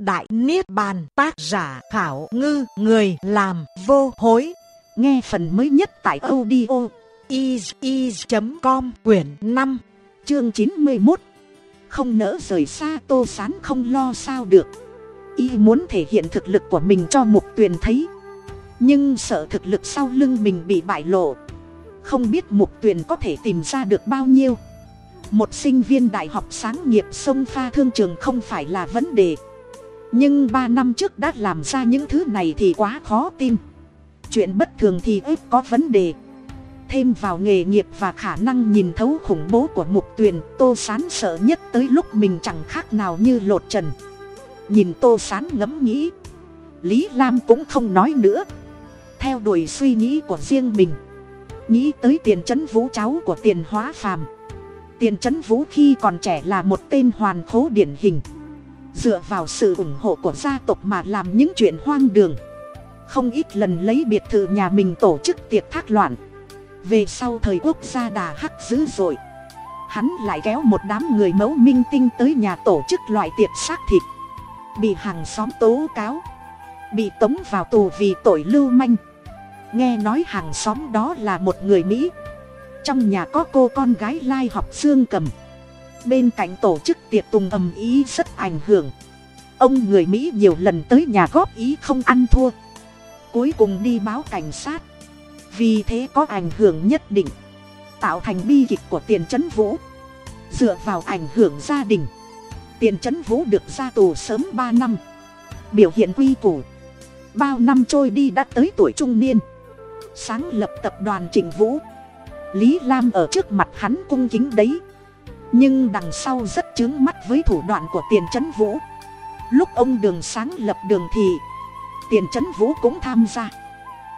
Đại Niết Bàn, tác giả khảo ngư, người làm vô hối. Nghe phần mới nhất tại audio is.com quyển 5 chương 91. Không nỡ rời xa tô sán không lo sao được. Y muốn thể hiện thực lực của mình cho mục tuyền thấy. Nhưng sợ thực lực sau lưng mình bị bại lộ. Không biết mục tuyền có thể tìm ra được bao nhiêu. Một sinh viên đại học sáng nghiệp sông pha thương trường không phải là vấn đề nhưng ba năm trước đã làm ra những thứ này thì quá khó tin. Chuyện bất thường thì ít có vấn đề. Thêm vào nghề nghiệp và khả năng nhìn thấu khủng bố của mục tuyền, tô sán sợ nhất tới lúc mình chẳng khác nào như lột trần. Nhìn tô sán ngẫm nghĩ, lý lam cũng không nói nữa. Theo đuổi suy nghĩ của riêng mình, nghĩ tới tiền trấn vũ cháu của tiền hóa phàm. Tiền trấn vũ khi còn trẻ là một tên hoàn khố điển hình dựa vào sự ủng hộ của gia tộc mà làm những chuyện hoang đường. Không ít lần lấy biệt thự nhà mình tổ chức tiệc thác loạn. Về sau thời quốc gia đà hắc dữ dội. Hắn lại kéo một đám người mẫu minh tinh tới nhà tổ chức loại tiệc xác thịt. Bị hàng xóm tố cáo. Bị tống vào tù vì tội lưu manh. Nghe nói hàng xóm đó là một người mỹ. Trong nhà có cô con gái lai học dương cầm bên cạnh tổ chức tiệc tùng ầm ý rất ảnh hưởng. Ông người mỹ nhiều lần tới nhà góp ý không ăn thua. Cuối cùng đi báo cảnh sát. Vì thế có ảnh hưởng nhất định, tạo thành bi kịch của tiền trấn vũ. Dựa vào ảnh hưởng gia đình, tiền trấn vũ được ra tù sớm ba năm. Biểu hiện quy củ, bao năm trôi đi đã tới tuổi trung niên. Sáng lập tập đoàn trịnh vũ, lý lam ở trước mặt hắn cung kính đấy nhưng đằng sau rất chướng mắt với thủ đoạn của tiền trấn vũ. Lúc ông đường sáng lập đường thị tiền trấn vũ cũng tham gia.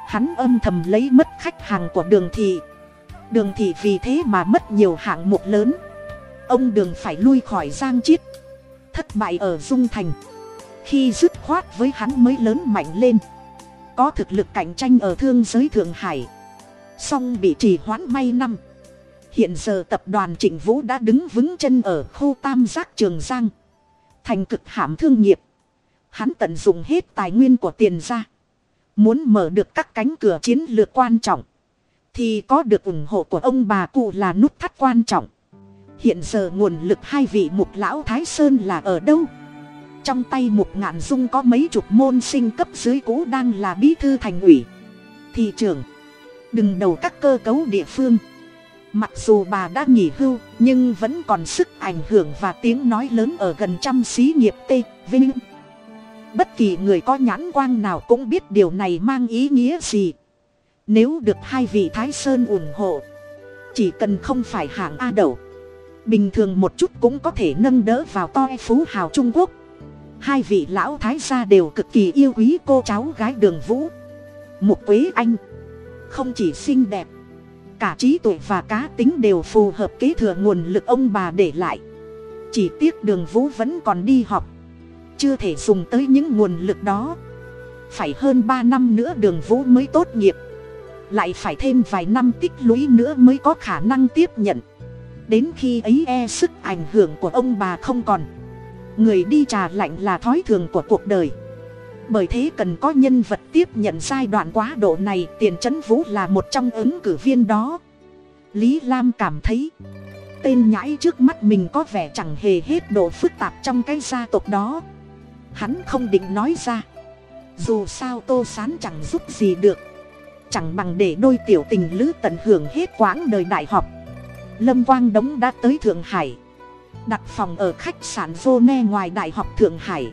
Hắn âm thầm lấy mất khách hàng của đường thị. Đường thị vì thế mà mất nhiều hạng mục lớn. Ông đường phải lui khỏi giang chiết. Thất bại ở dung thành. Khi dứt khoát với hắn mới lớn mạnh lên. Có thực lực cạnh tranh ở thương giới thượng hải. Song bị trì hoãn may năm hiện giờ tập đoàn trịnh vũ đã đứng vững chân ở khu tam giác trường giang. Thành cực hãm thương nghiệp. Hắn tận dụng hết tài nguyên của tiền ra. Muốn mở được các cánh cửa chiến lược quan trọng. Thì có được ủng hộ của ông bà cụ là nút thắt quan trọng. Hiện giờ nguồn lực hai vị mục lão thái sơn là ở đâu? Trong tay mục ngạn dung có mấy chục môn sinh cấp dưới cũ đang là bí thư thành ủy. Thị trưởng, đừng đầu các cơ cấu địa phương mặc dù bà đã nghỉ hưu, nhưng vẫn còn sức ảnh hưởng và tiếng nói lớn ở gần trăm xí nghiệp t vinh. Bất kỳ người có nhãn quang nào cũng biết điều này mang ý nghĩa gì. Nếu được hai vị thái sơn ủng hộ, chỉ cần không phải hạng a đầu, bình thường một chút cũng có thể nâng đỡ vào to phú hào trung quốc. Hai vị lão thái gia đều cực kỳ yêu quý cô cháu gái đường vũ. Mục quế anh, không chỉ xinh đẹp cả trí tuệ và cá tính đều phù hợp kế thừa nguồn lực ông bà để lại. Chỉ tiếc đường vũ vẫn còn đi học. Chưa thể dùng tới những nguồn lực đó. Phải hơn ba năm nữa đường vũ mới tốt nghiệp. Lại phải thêm vài năm tích lũy nữa mới có khả năng tiếp nhận. Đến khi ấy e sức ảnh hưởng của ông bà không còn. Người đi trà lạnh là thói thường của cuộc đời bởi thế cần có nhân vật tiếp nhận giai đoạn quá độ này, tiền trấn vũ là một trong ứng cử viên đó. Lý lam cảm thấy, tên nhãi trước mắt mình có vẻ chẳng hề hết độ phức tạp trong cái gia tộc đó. Hắn không định nói ra. Dù sao tô sán chẳng giúp gì được. Chẳng bằng để đôi tiểu tình lữ tận hưởng hết quãng đời đại học. Lâm quang đống đã tới thượng hải. Đặt phòng ở khách sạn vô ne ngoài đại học thượng hải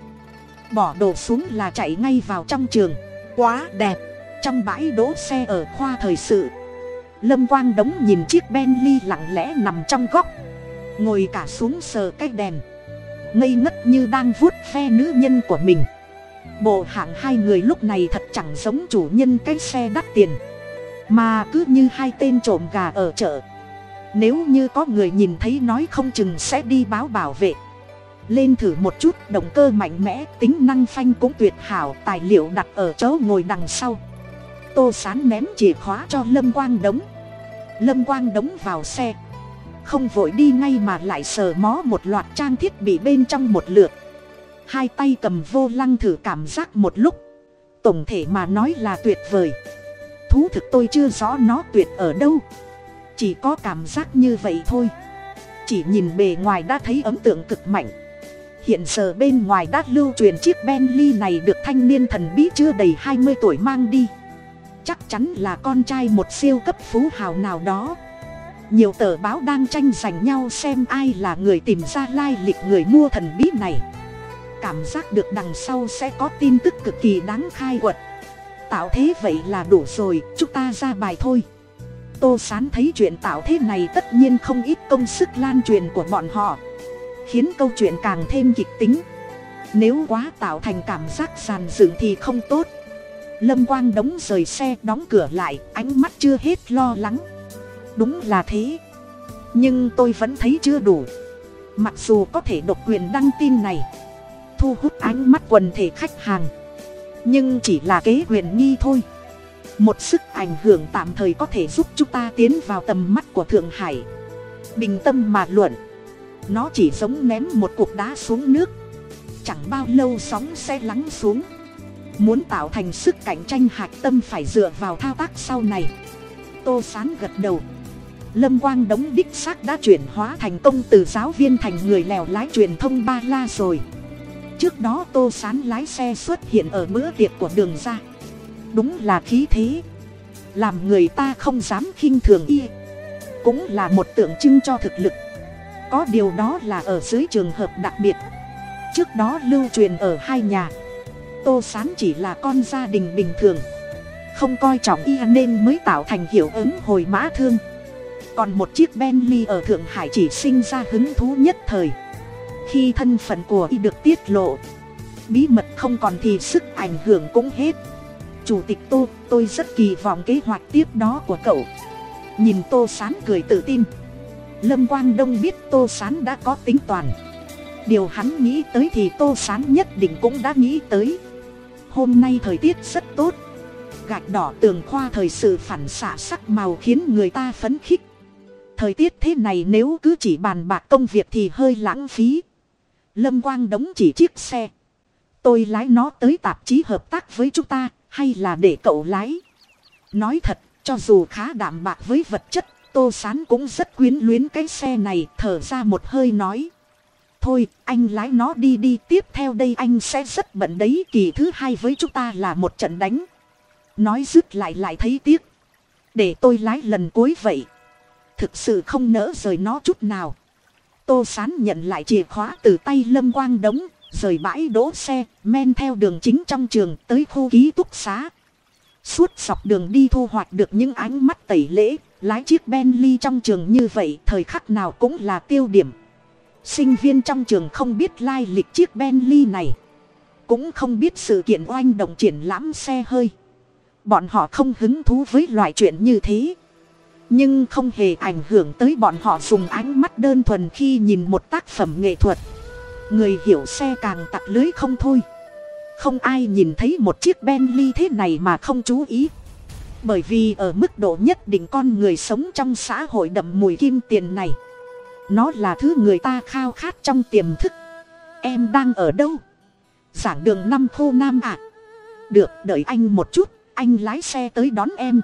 bỏ đồ xuống là chạy ngay vào trong trường. Quá đẹp. Trong bãi đỗ xe ở khoa thời sự, lâm quang đống nhìn chiếc Benly lặng lẽ nằm trong góc, ngồi cả xuống sờ cái đèn, ngây ngất như đang vuốt ve nữ nhân của mình. Bộ hạng hai người lúc này thật chẳng giống chủ nhân cái xe đắt tiền, mà cứ như hai tên trộm gà ở chợ. Nếu như có người nhìn thấy nói không chừng sẽ đi báo bảo vệ lên thử một chút, động cơ mạnh mẽ, tính năng phanh cũng tuyệt hảo, tài liệu đặt ở chỗ ngồi đằng sau. Tô sán ném chìa khóa cho lâm quang đống. Lâm quang đống vào xe. Không vội đi ngay mà lại sờ mó một loạt trang thiết bị bên trong một lượt. Hai tay cầm vô lăng thử cảm giác một lúc. Tổng thể mà nói là tuyệt vời. Thú thực tôi chưa rõ nó tuyệt ở đâu. Chỉ có cảm giác như vậy thôi. Chỉ nhìn bề ngoài đã thấy ấn tượng cực mạnh hiện giờ bên ngoài đã lưu truyền chiếc bentley này được thanh niên thần bí chưa đầy hai mươi tuổi mang đi. Chắc chắn là con trai một siêu cấp phú hào nào đó. Nhiều tờ báo đang tranh giành nhau xem ai là người tìm ra lai lịch người mua thần bí này. Cảm giác được đằng sau sẽ có tin tức cực kỳ đáng khai quật. Tạo thế vậy là đủ rồi, chúng ta ra bài thôi. Tô sán thấy chuyện tạo thế này tất nhiên không ít công sức lan truyền của bọn họ khiến câu chuyện càng thêm kịch tính. Nếu quá tạo thành cảm giác giàn dựng thì không tốt. Lâm quang đóng rời xe, đóng cửa lại, ánh mắt chưa hết lo lắng. Đúng là thế. Nhưng tôi vẫn thấy chưa đủ. Mặc dù có thể độc quyền đăng tin này, thu hút ánh mắt quần thể khách hàng, nhưng chỉ là kế quyền nghi thôi. Một sức ảnh hưởng tạm thời có thể giúp chúng ta tiến vào tầm mắt của thượng hải. Bình tâm mà luận nó chỉ giống ném một cục đá xuống nước. Chẳng bao lâu sóng sẽ lắng xuống. Muốn tạo thành sức cạnh tranh hạch tâm phải dựa vào thao tác sau này. Tô sán gật đầu. Lâm quang đống đích xác đã chuyển hóa thành công từ giáo viên thành người lèo lái truyền thông ba la rồi. Trước đó tô sán lái xe xuất hiện ở bữa tiệc của đường ra. Đúng là khí thế. Làm người ta không dám khinh thường y. Cũng là một tượng trưng cho thực lực có điều đó là ở dưới trường hợp đặc biệt. Trước đó lưu truyền ở hai nhà. Tô sán chỉ là con gia đình bình thường. Không coi trọng y nên mới tạo thành hiệu ứng hồi mã thương. Còn một chiếc bentley ở thượng hải chỉ sinh ra hứng thú nhất thời. Khi thân phận của y được tiết lộ, bí mật không còn thì sức ảnh hưởng cũng hết. Chủ tịch tô, tôi rất kỳ vọng kế hoạch tiếp đó của cậu. Nhìn tô sán cười tự tin lâm quang đông biết tô sán đã có tính toàn điều hắn nghĩ tới thì tô sán nhất định cũng đã nghĩ tới. Hôm nay thời tiết rất tốt. Gạch đỏ tường khoa thời sự phản xạ sắc màu khiến người ta phấn khích. Thời tiết thế này nếu cứ chỉ bàn bạc công việc thì hơi lãng phí. Lâm quang đóng chỉ chiếc xe. Tôi lái nó tới tạp chí hợp tác với chúng ta, hay là để cậu lái? Nói thật, cho dù khá đạm bạc với vật chất tô sán cũng rất quyến luyến cái xe này, thở ra một hơi nói. Thôi, anh lái nó đi đi, tiếp theo đây anh sẽ rất bận đấy, kỳ thứ hai với chúng ta là một trận đánh. Nói dứt lại lại thấy tiếc. Để tôi lái lần cuối vậy. Thực sự không nỡ rời nó chút nào. Tô sán nhận lại chìa khóa từ tay lâm quang đống, rời bãi đỗ xe, men theo đường chính trong trường tới khu ký túc xá. Suốt dọc đường đi thu hoạch được những ánh mắt tẩy lễ lái chiếc bentley trong trường như vậy, thời khắc nào cũng là tiêu điểm. Sinh viên trong trường không biết lai lịch chiếc bentley này. Cũng không biết sự kiện oanh động triển lãm xe hơi. Bọn họ không hứng thú với loại chuyện như thế. Nhưng không hề ảnh hưởng tới bọn họ dùng ánh mắt đơn thuần khi nhìn một tác phẩm nghệ thuật. Người hiểu xe càng tặc lưới không thôi. Không ai nhìn thấy một chiếc bentley thế này mà không chú ý bởi vì ở mức độ nhất định con người sống trong xã hội đậm mùi kim tiền này. Nó là thứ người ta khao khát trong tiềm thức. Em đang ở đâu? Giảng đường năm khu nam ạ. À? được, đợi anh một chút, anh lái xe tới đón em.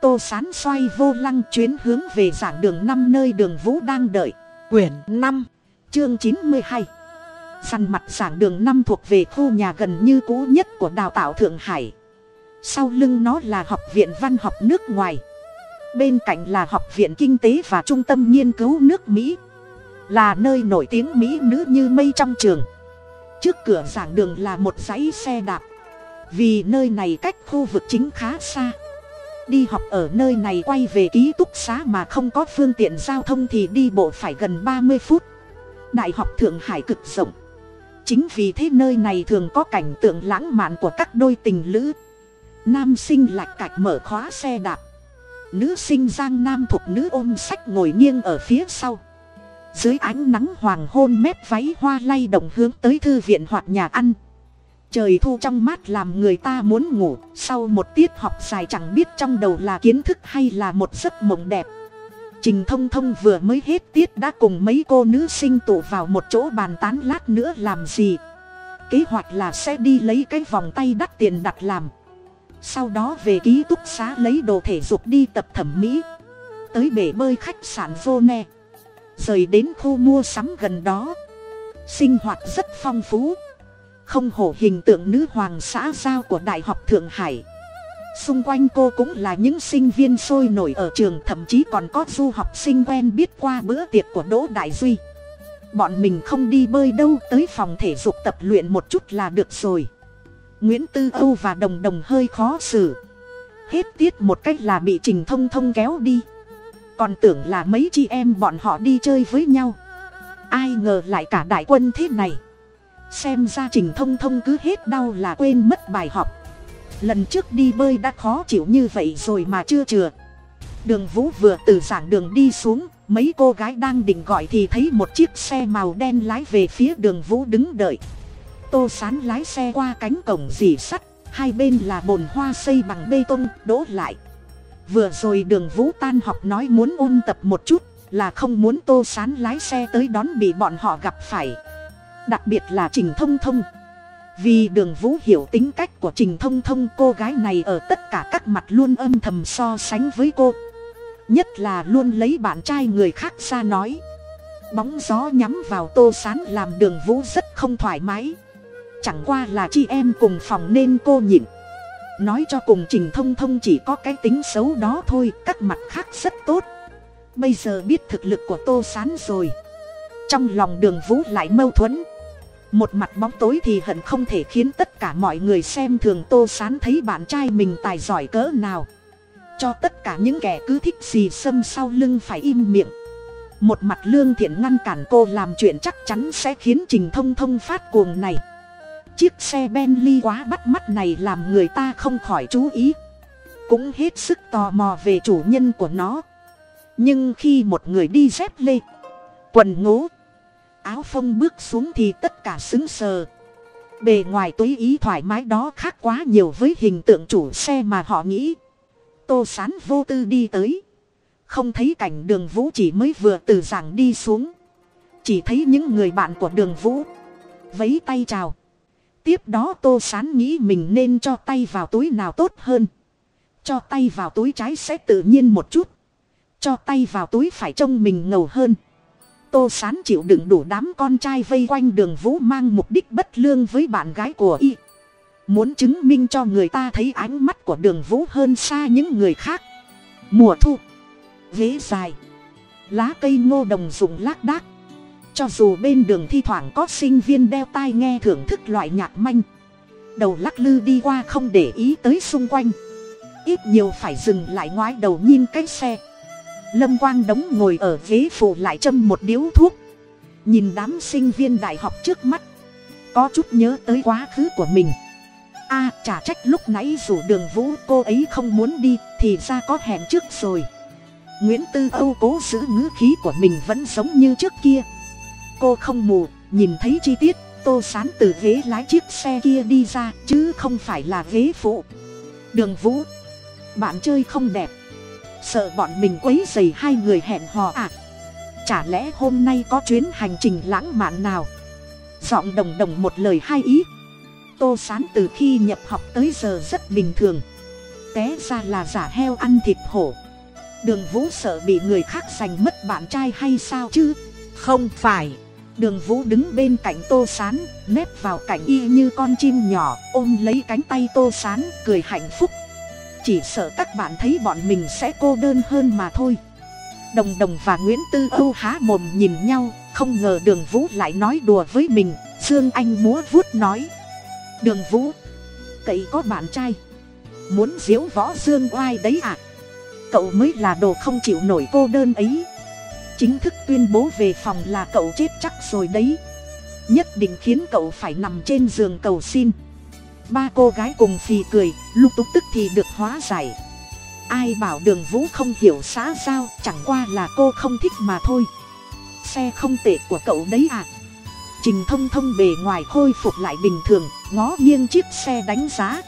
Tô sán xoay vô lăng chuyến hướng về giảng đường năm nơi đường vũ đang đợi. Quyển năm, chương chín mươi hai. Săn mặt giảng đường năm thuộc về khu nhà gần như cũ nhất của đào tạo thượng hải sau lưng nó là học viện văn học nước ngoài. Bên cạnh là học viện kinh tế và trung tâm nghiên cứu nước mỹ. Là nơi nổi tiếng mỹ nữ như mây trong trường. Trước cửa giảng đường là một dãy xe đạp. Vì nơi này cách khu vực chính khá xa. Đi học ở nơi này quay về ký túc xá mà không có phương tiện giao thông thì đi bộ phải gần ba mươi phút. Đại học thượng hải cực rộng. Chính vì thế nơi này thường có cảnh tượng lãng mạn của các đôi tình lữ nam sinh lạch cạch mở khóa xe đạp. Nữ sinh giang nam thuộc nữ ôm sách ngồi nghiêng ở phía sau. Dưới ánh nắng hoàng hôn mép váy hoa lay động hướng tới thư viện hoặc nhà ăn. Trời thu trong mát làm người ta muốn ngủ, sau một tiết học dài chẳng biết trong đầu là kiến thức hay là một giấc mộng đẹp. Trình thông thông vừa mới hết tiết đã cùng mấy cô nữ sinh tụ vào một chỗ bàn tán lát nữa làm gì. Kế hoạch là sẽ đi lấy cái vòng tay đắt tiền đặt làm sau đó về ký túc xá lấy đồ thể dục đi tập thẩm mỹ. Tới bể bơi khách sạn vô ne rời đến khu mua sắm gần đó. Sinh hoạt rất phong phú. Không hổ hình tượng nữ hoàng xã giao của đại học thượng hải. Xung quanh cô cũng là những sinh viên sôi nổi ở trường, thậm chí còn có du học sinh quen biết qua bữa tiệc của đỗ đại duy. Bọn mình không đi bơi đâu, tới phòng thể dục tập luyện một chút là được rồi nguyễn tư âu và đồng đồng hơi khó xử. Hết tiết một cách là bị trình thông thông kéo đi. Còn tưởng là mấy chị em bọn họ đi chơi với nhau. Ai ngờ lại cả đại quân thế này. Xem ra trình thông thông cứ hết đau là quên mất bài học. Lần trước đi bơi đã khó chịu như vậy rồi mà chưa chừa đường vũ vừa từ giảng đường đi xuống, mấy cô gái đang định gọi thì thấy một chiếc xe màu đen lái về phía đường vũ đứng đợi tô sán lái xe qua cánh cổng dì sắt, hai bên là bồn hoa xây bằng bê tông, đỗ lại. Vừa rồi đường vũ tan học nói muốn ôn tập một chút, là không muốn tô sán lái xe tới đón bị bọn họ gặp phải. Đặc biệt là trình thông thông. Vì đường vũ hiểu tính cách của trình thông thông, cô gái này ở tất cả các mặt luôn âm thầm so sánh với cô. Nhất là luôn lấy bạn trai người khác ra nói. Bóng gió nhắm vào tô sán làm đường vũ rất không thoải mái chẳng qua là chị em cùng phòng nên cô nhịn. Nói cho cùng trình thông thông chỉ có cái tính xấu đó thôi, các mặt khác rất tốt. Bây giờ biết thực lực của tô sán rồi. Trong lòng đường vũ lại mâu thuẫn. Một mặt bóng tối thì hận không thể khiến tất cả mọi người xem thường tô sán thấy bạn trai mình tài giỏi cỡ nào. Cho tất cả những kẻ cứ thích xì xâm sau lưng phải im miệng. Một mặt lương thiện ngăn cản cô làm chuyện chắc chắn sẽ khiến trình thông thông phát cuồng này chiếc xe bentley quá bắt mắt này làm người ta không khỏi chú ý. Cũng hết sức tò mò về chủ nhân của nó. Nhưng khi một người đi dép lê, quần ngố, áo phông bước xuống thì tất cả xứng sờ. Bề ngoài túy ý thoải mái đó khác quá nhiều với hình tượng chủ xe mà họ nghĩ. Tô sán vô tư đi tới. Không thấy cảnh đường vũ chỉ mới vừa từ giảng đi xuống. Chỉ thấy những người bạn của đường vũ. Vấy tay chào tiếp đó tô sán nghĩ mình nên cho tay vào túi nào tốt hơn. Cho tay vào túi trái sẽ tự nhiên một chút. Cho tay vào túi phải trông mình ngầu hơn. Tô sán chịu đựng đủ đám con trai vây quanh đường vũ mang mục đích bất lương với bạn gái của y. Muốn chứng minh cho người ta thấy ánh mắt của đường vũ hơn xa những người khác. Mùa thu ghế dài, lá cây ngô đồng dùng lác đác cho dù bên đường thi thoảng có sinh viên đeo tai nghe thưởng thức loại nhạc manh. Đầu lắc lư đi qua không để ý tới xung quanh. Ít nhiều phải dừng lại ngoái đầu nhìn cái xe. Lâm quang đống ngồi ở ghế phụ lại châm một điếu thuốc. Nhìn đám sinh viên đại học trước mắt. Có chút nhớ tới quá khứ của mình. A à, chả trách lúc nãy rủ đường vũ cô ấy không muốn đi thì ra có hẹn trước rồi. Nguyễn tư âu cố giữ ngữ khí của mình vẫn giống như trước kia cô không mù, nhìn thấy chi tiết, tô sán từ ghế lái chiếc xe kia đi ra, chứ không phải là ghế phụ. Đường vũ, bạn chơi không đẹp. Sợ bọn mình quấy dày hai người hẹn hò à? Chả lẽ hôm nay có chuyến hành trình lãng mạn nào? Giọng đồng đồng một lời hai ý. Tô sán từ khi nhập học tới giờ rất bình thường. Té ra là giả heo ăn thịt hổ. Đường vũ sợ bị người khác giành mất bạn trai hay sao chứ? Không phải đường vũ đứng bên cạnh tô sán nép vào cạnh y như con chim nhỏ, ôm lấy cánh tay tô sán, cười hạnh phúc. Chỉ sợ các bạn thấy bọn mình sẽ cô đơn hơn mà thôi. Đồng đồng và nguyễn tư âu há mồm nhìn nhau, không ngờ đường vũ lại nói đùa với mình, dương anh múa vuốt nói. Đường vũ, cậy có bạn trai. Muốn diếu võ dương oai đấy à? Cậu mới là đồ không chịu nổi cô đơn ấy chính thức tuyên bố về phòng là cậu chết chắc rồi đấy. Nhất định khiến cậu phải nằm trên giường cầu xin. Ba cô gái cùng phì cười lúc túc tức thì được hóa giải. Ai bảo đường vũ không hiểu xã giao, chẳng qua là cô không thích mà thôi. Xe không tệ của cậu đấy à? Trình thông thông bề ngoài khôi phục lại bình thường, ngó nghiêng chiếc xe đánh giá.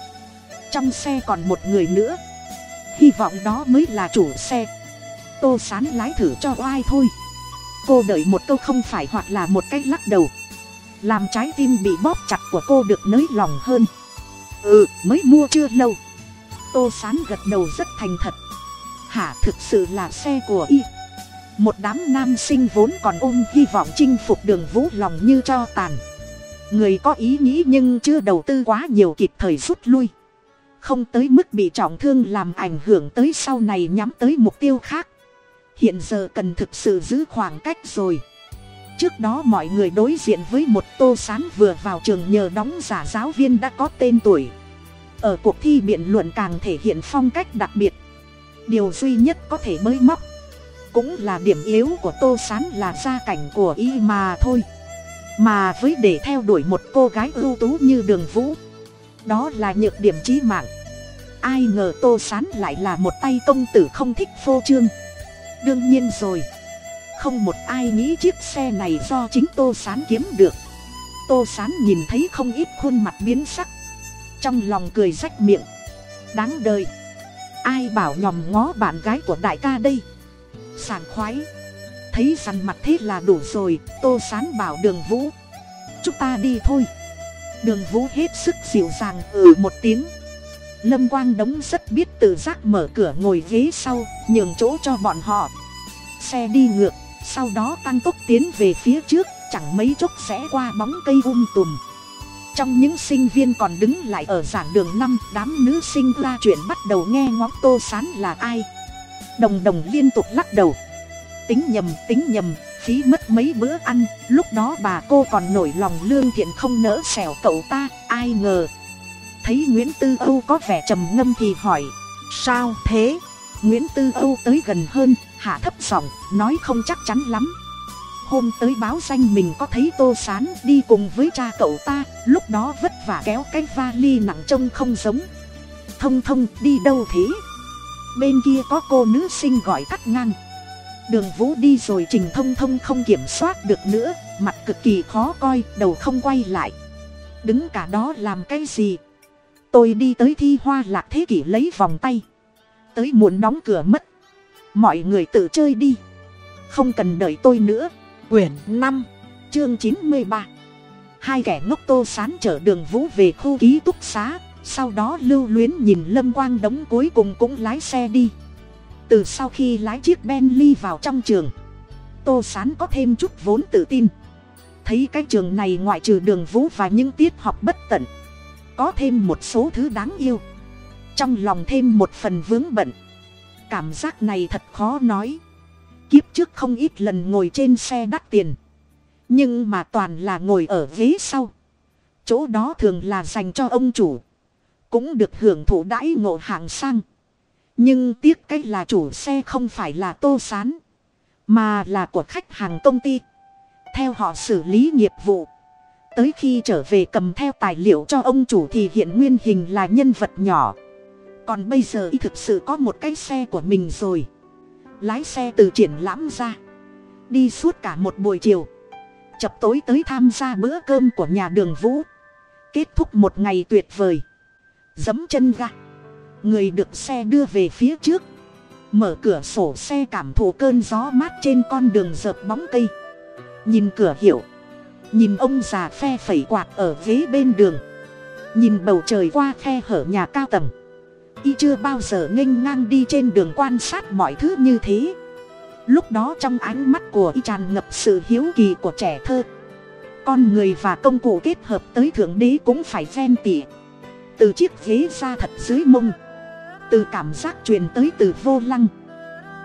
Trong xe còn một người nữa. Hy vọng đó mới là chủ xe tô sán lái thử cho oai thôi. Cô đợi một câu không phải hoặc là một cách lắc đầu. Làm trái tim bị bóp chặt của cô được nới lòng hơn. Ừ mới mua chưa lâu. Tô sán gật đầu rất thành thật. Hả, thực sự là xe của y. Một đám nam sinh vốn còn ôm hy vọng chinh phục đường vũ lòng như cho tàn. Người có ý nghĩ nhưng chưa đầu tư quá nhiều kịp thời rút lui. Không tới mức bị trọng thương làm ảnh hưởng tới sau này nhắm tới mục tiêu khác hiện giờ cần thực sự giữ khoảng cách rồi. Trước đó mọi người đối diện với một tô sán vừa vào trường nhờ đóng giả giáo viên đã có tên tuổi. Ở cuộc thi biện luận càng thể hiện phong cách đặc biệt. Điều duy nhất có thể mới móc cũng là điểm yếu của tô sán là gia cảnh của y mà thôi. Mà với để theo đuổi một cô gái ưu tú như đường vũ, đó là nhược điểm trí mạng. Ai ngờ tô sán lại là một tay công tử không thích phô trương đương nhiên rồi. Không một ai nghĩ chiếc xe này do chính tô sán kiếm được. Tô sán nhìn thấy không ít khuôn mặt biến sắc. Trong lòng cười rách miệng. Đáng đời. Ai bảo nhòm ngó bạn gái của đại ca đây? Sảng khoái. Thấy rằn mặt thế là đủ rồi, tô sán bảo đường vũ. Chúng ta đi thôi. Đường vũ hết sức dịu dàng ừ một tiếng lâm quang đống rất biết tự giác mở cửa ngồi ghế sau, nhường chỗ cho bọn họ. Xe đi ngược, sau đó tăng tốc tiến về phía trước, chẳng mấy chốc sẽ qua bóng cây um tùm. Trong những sinh viên còn đứng lại ở giảng đường năm, đám nữ sinh la chuyện bắt đầu nghe ngóng tô sán là ai. Đồng đồng liên tục lắc đầu. Tính nhầm tính nhầm, phí mất mấy bữa ăn, lúc đó bà cô còn nổi lòng lương thiện không nỡ xẻo cậu ta, ai ngờ thấy nguyễn tư âu có vẻ trầm ngâm thì hỏi, sao thế? Nguyễn tư âu tới gần hơn, hạ thấp giọng nói, không chắc chắn lắm. Hôm tới báo danh mình có thấy tô sán đi cùng với cha cậu ta, lúc đó vất vả kéo cái vali nặng trông không giống. Thông thông, đi đâu thế? Bên kia có cô nữ sinh gọi cắt ngang. Đường vũ đi rồi trình thông thông không kiểm soát được nữa, mặt cực kỳ khó coi, đầu không quay lại. Đứng cả đó làm cái gì? Tôi đi tới thi hoa lạc thế kỷ lấy vòng tay. Tới muộn đóng cửa mất. Mọi người tự chơi đi. Không cần đợi tôi nữa. Quyển năm, chương chín mươi ba. Hai kẻ ngốc tô sán chở đường vũ về khu ký túc xá. Sau đó lưu luyến nhìn lâm quang đống cuối cùng cũng lái xe đi. Từ sau khi lái chiếc bentley vào trong trường, tô sán có thêm chút vốn tự tin. Thấy cái trường này ngoại trừ đường vũ và những tiết học bất tận có thêm một số thứ đáng yêu. Trong lòng thêm một phần vướng bận. Cảm giác này thật khó nói. Kiếp trước không ít lần ngồi trên xe đắt tiền. Nhưng mà toàn là ngồi ở ghế sau. Chỗ đó thường là dành cho ông chủ. Cũng được hưởng thụ đãi ngộ hạng sang. Nhưng tiếc cách là chủ xe không phải là tô sán, mà là của khách hàng công ty. Theo họ xử lý nghiệp vụ tới khi trở về cầm theo tài liệu cho ông chủ thì hiện nguyên hình là nhân vật nhỏ. Còn bây giờ y thực sự có một cái xe của mình rồi. Lái xe từ triển lãm ra. Đi suốt cả một buổi chiều. Chập tối tới tham gia bữa cơm của nhà đường vũ. Kết thúc một ngày tuyệt vời. Dấm chân ga. Người được xe đưa về phía trước. Mở cửa sổ xe cảm thụ cơn gió mát trên con đường dợp bóng cây. Nhìn cửa hiệu nhìn ông già phe phẩy quạt ở ghế bên đường. Nhìn bầu trời qua khe hở nhà cao tầng. Y chưa bao giờ nghênh ngang đi trên đường quan sát mọi thứ như thế. Lúc đó trong ánh mắt của y tràn ngập sự hiếu kỳ của trẻ thơ. Con người và công cụ kết hợp tới thượng đế cũng phải ven tỉa. Từ chiếc ghế ra thật dưới mông. Từ cảm giác truyền tới từ vô lăng.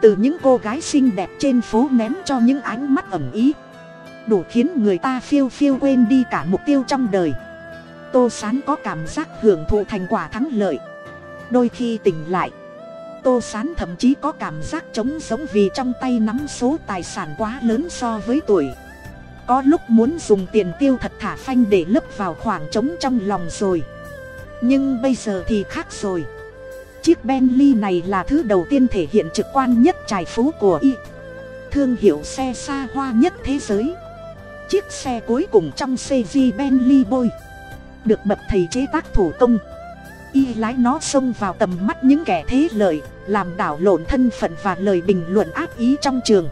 Từ những cô gái xinh đẹp trên phố ném cho những ánh mắt ẩm ý đủ khiến người ta phiêu phiêu quên đi cả mục tiêu trong đời. Tô sán có cảm giác hưởng thụ thành quả thắng lợi. Đôi khi tỉnh lại, tô sán thậm chí có cảm giác trống giống vì trong tay nắm số tài sản quá lớn so với tuổi. Có lúc muốn dùng tiền tiêu thật thả phanh để lấp vào khoảng trống trong lòng rồi. Nhưng bây giờ thì khác rồi. Chiếc bentley này là thứ đầu tiên thể hiện trực quan nhất trải phú của y. Thương hiệu xe xa hoa nhất thế giới chiếc xe cuối cùng trong cg bentley bôi được bậc thầy chế tác thủ công. Y lái nó xông vào tầm mắt những kẻ thế lợi, làm đảo lộn thân phận và lời bình luận ác ý trong trường.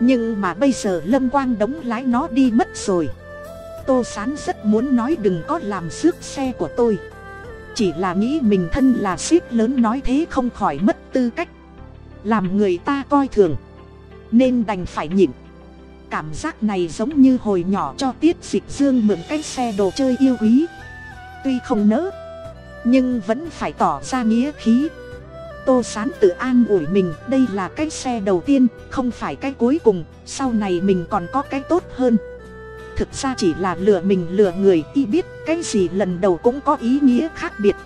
Nhưng mà bây giờ lâm quang đóng lái nó đi mất rồi. Tô sán rất muốn nói đừng có làm xước xe của tôi. Chỉ là nghĩ mình thân là ship lớn nói thế không khỏi mất tư cách. Làm người ta coi thường. Nên đành phải nhịn cảm giác này giống như hồi nhỏ cho tiết dịch dương mượn cái xe đồ chơi yêu quý. Tuy không nỡ, nhưng vẫn phải tỏ ra nghĩa khí. Tô sán tự an ủi mình, đây là cái xe đầu tiên, không phải cái cuối cùng, sau này mình còn có cái tốt hơn. Thực ra chỉ là lừa mình lừa người, y biết cái gì lần đầu cũng có ý nghĩa khác biệt.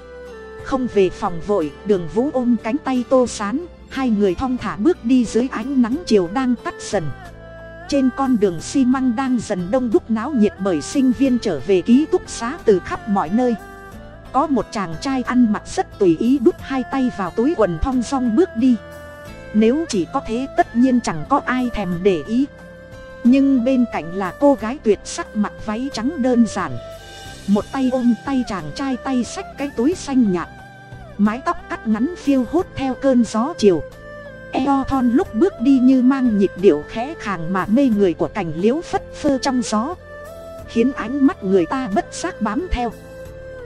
Không về phòng vội, đường vũ ôm cánh tay tô sán, hai người thong thả bước đi dưới ánh nắng chiều đang tắt dần trên con đường xi măng đang dần đông đúc náo nhiệt bởi sinh viên trở về ký túc xá từ khắp mọi nơi. Có một chàng trai ăn mặc rất tùy ý đút hai tay vào túi quần thong dong bước đi. Nếu chỉ có thế tất nhiên chẳng có ai thèm để ý. Nhưng bên cạnh là cô gái tuyệt sắc mặc váy trắng đơn giản. Một tay ôm tay chàng trai tay xách cái túi xanh nhạt. Mái tóc cắt ngắn phiêu hốt theo cơn gió chiều eo thon lúc bước đi như mang nhịp điệu khẽ khàng mà mê người của cảnh liễu phất phơ trong gió. Khiến ánh mắt người ta bất giác bám theo.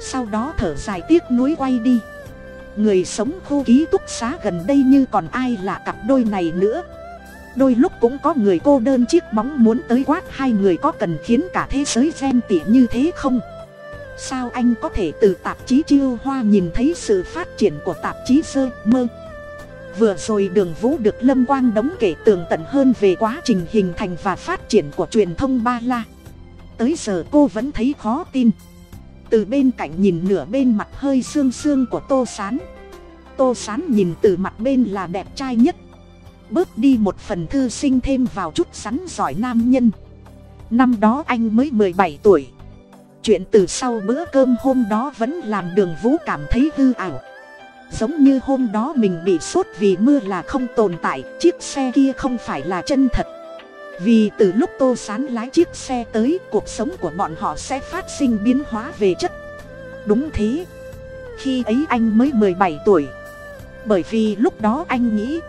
Sau đó thở dài tiếc nuối quay đi. Người sống khu ký túc xá gần đây như còn ai là cặp đôi này nữa. Đôi lúc cũng có người cô đơn chiếc bóng muốn tới quát hai người có cần khiến cả thế giới ghen tị như thế không? Sao anh có thể từ tạp chí chiêu hoa nhìn thấy sự phát triển của tạp chí sơ mơ? Vừa rồi đường vũ được lâm quang đóng kể tường tận hơn về quá trình hình thành và phát triển của truyền thông ba la. Tới giờ cô vẫn thấy khó tin. Từ bên cạnh nhìn nửa bên mặt hơi xương xương của tô s á n tô s á n nhìn từ mặt bên là đẹp trai nhất. Bớt đi một phần thư sinh thêm vào chút sắn giỏi nam nhân. Năm đó anh mới mười bảy tuổi. Chuyện từ sau bữa cơm hôm đó vẫn làm đường vũ cảm thấy hư ảo giống như hôm đó mình bị sốt vì mưa là không tồn tại, chiếc xe kia không phải là chân thật. Vì từ lúc tô sán lái chiếc xe tới, cuộc sống của bọn họ sẽ phát sinh biến hóa về chất. Đúng thế. Khi ấy anh mới mười bảy tuổi. Bởi vì lúc đó anh nghĩ,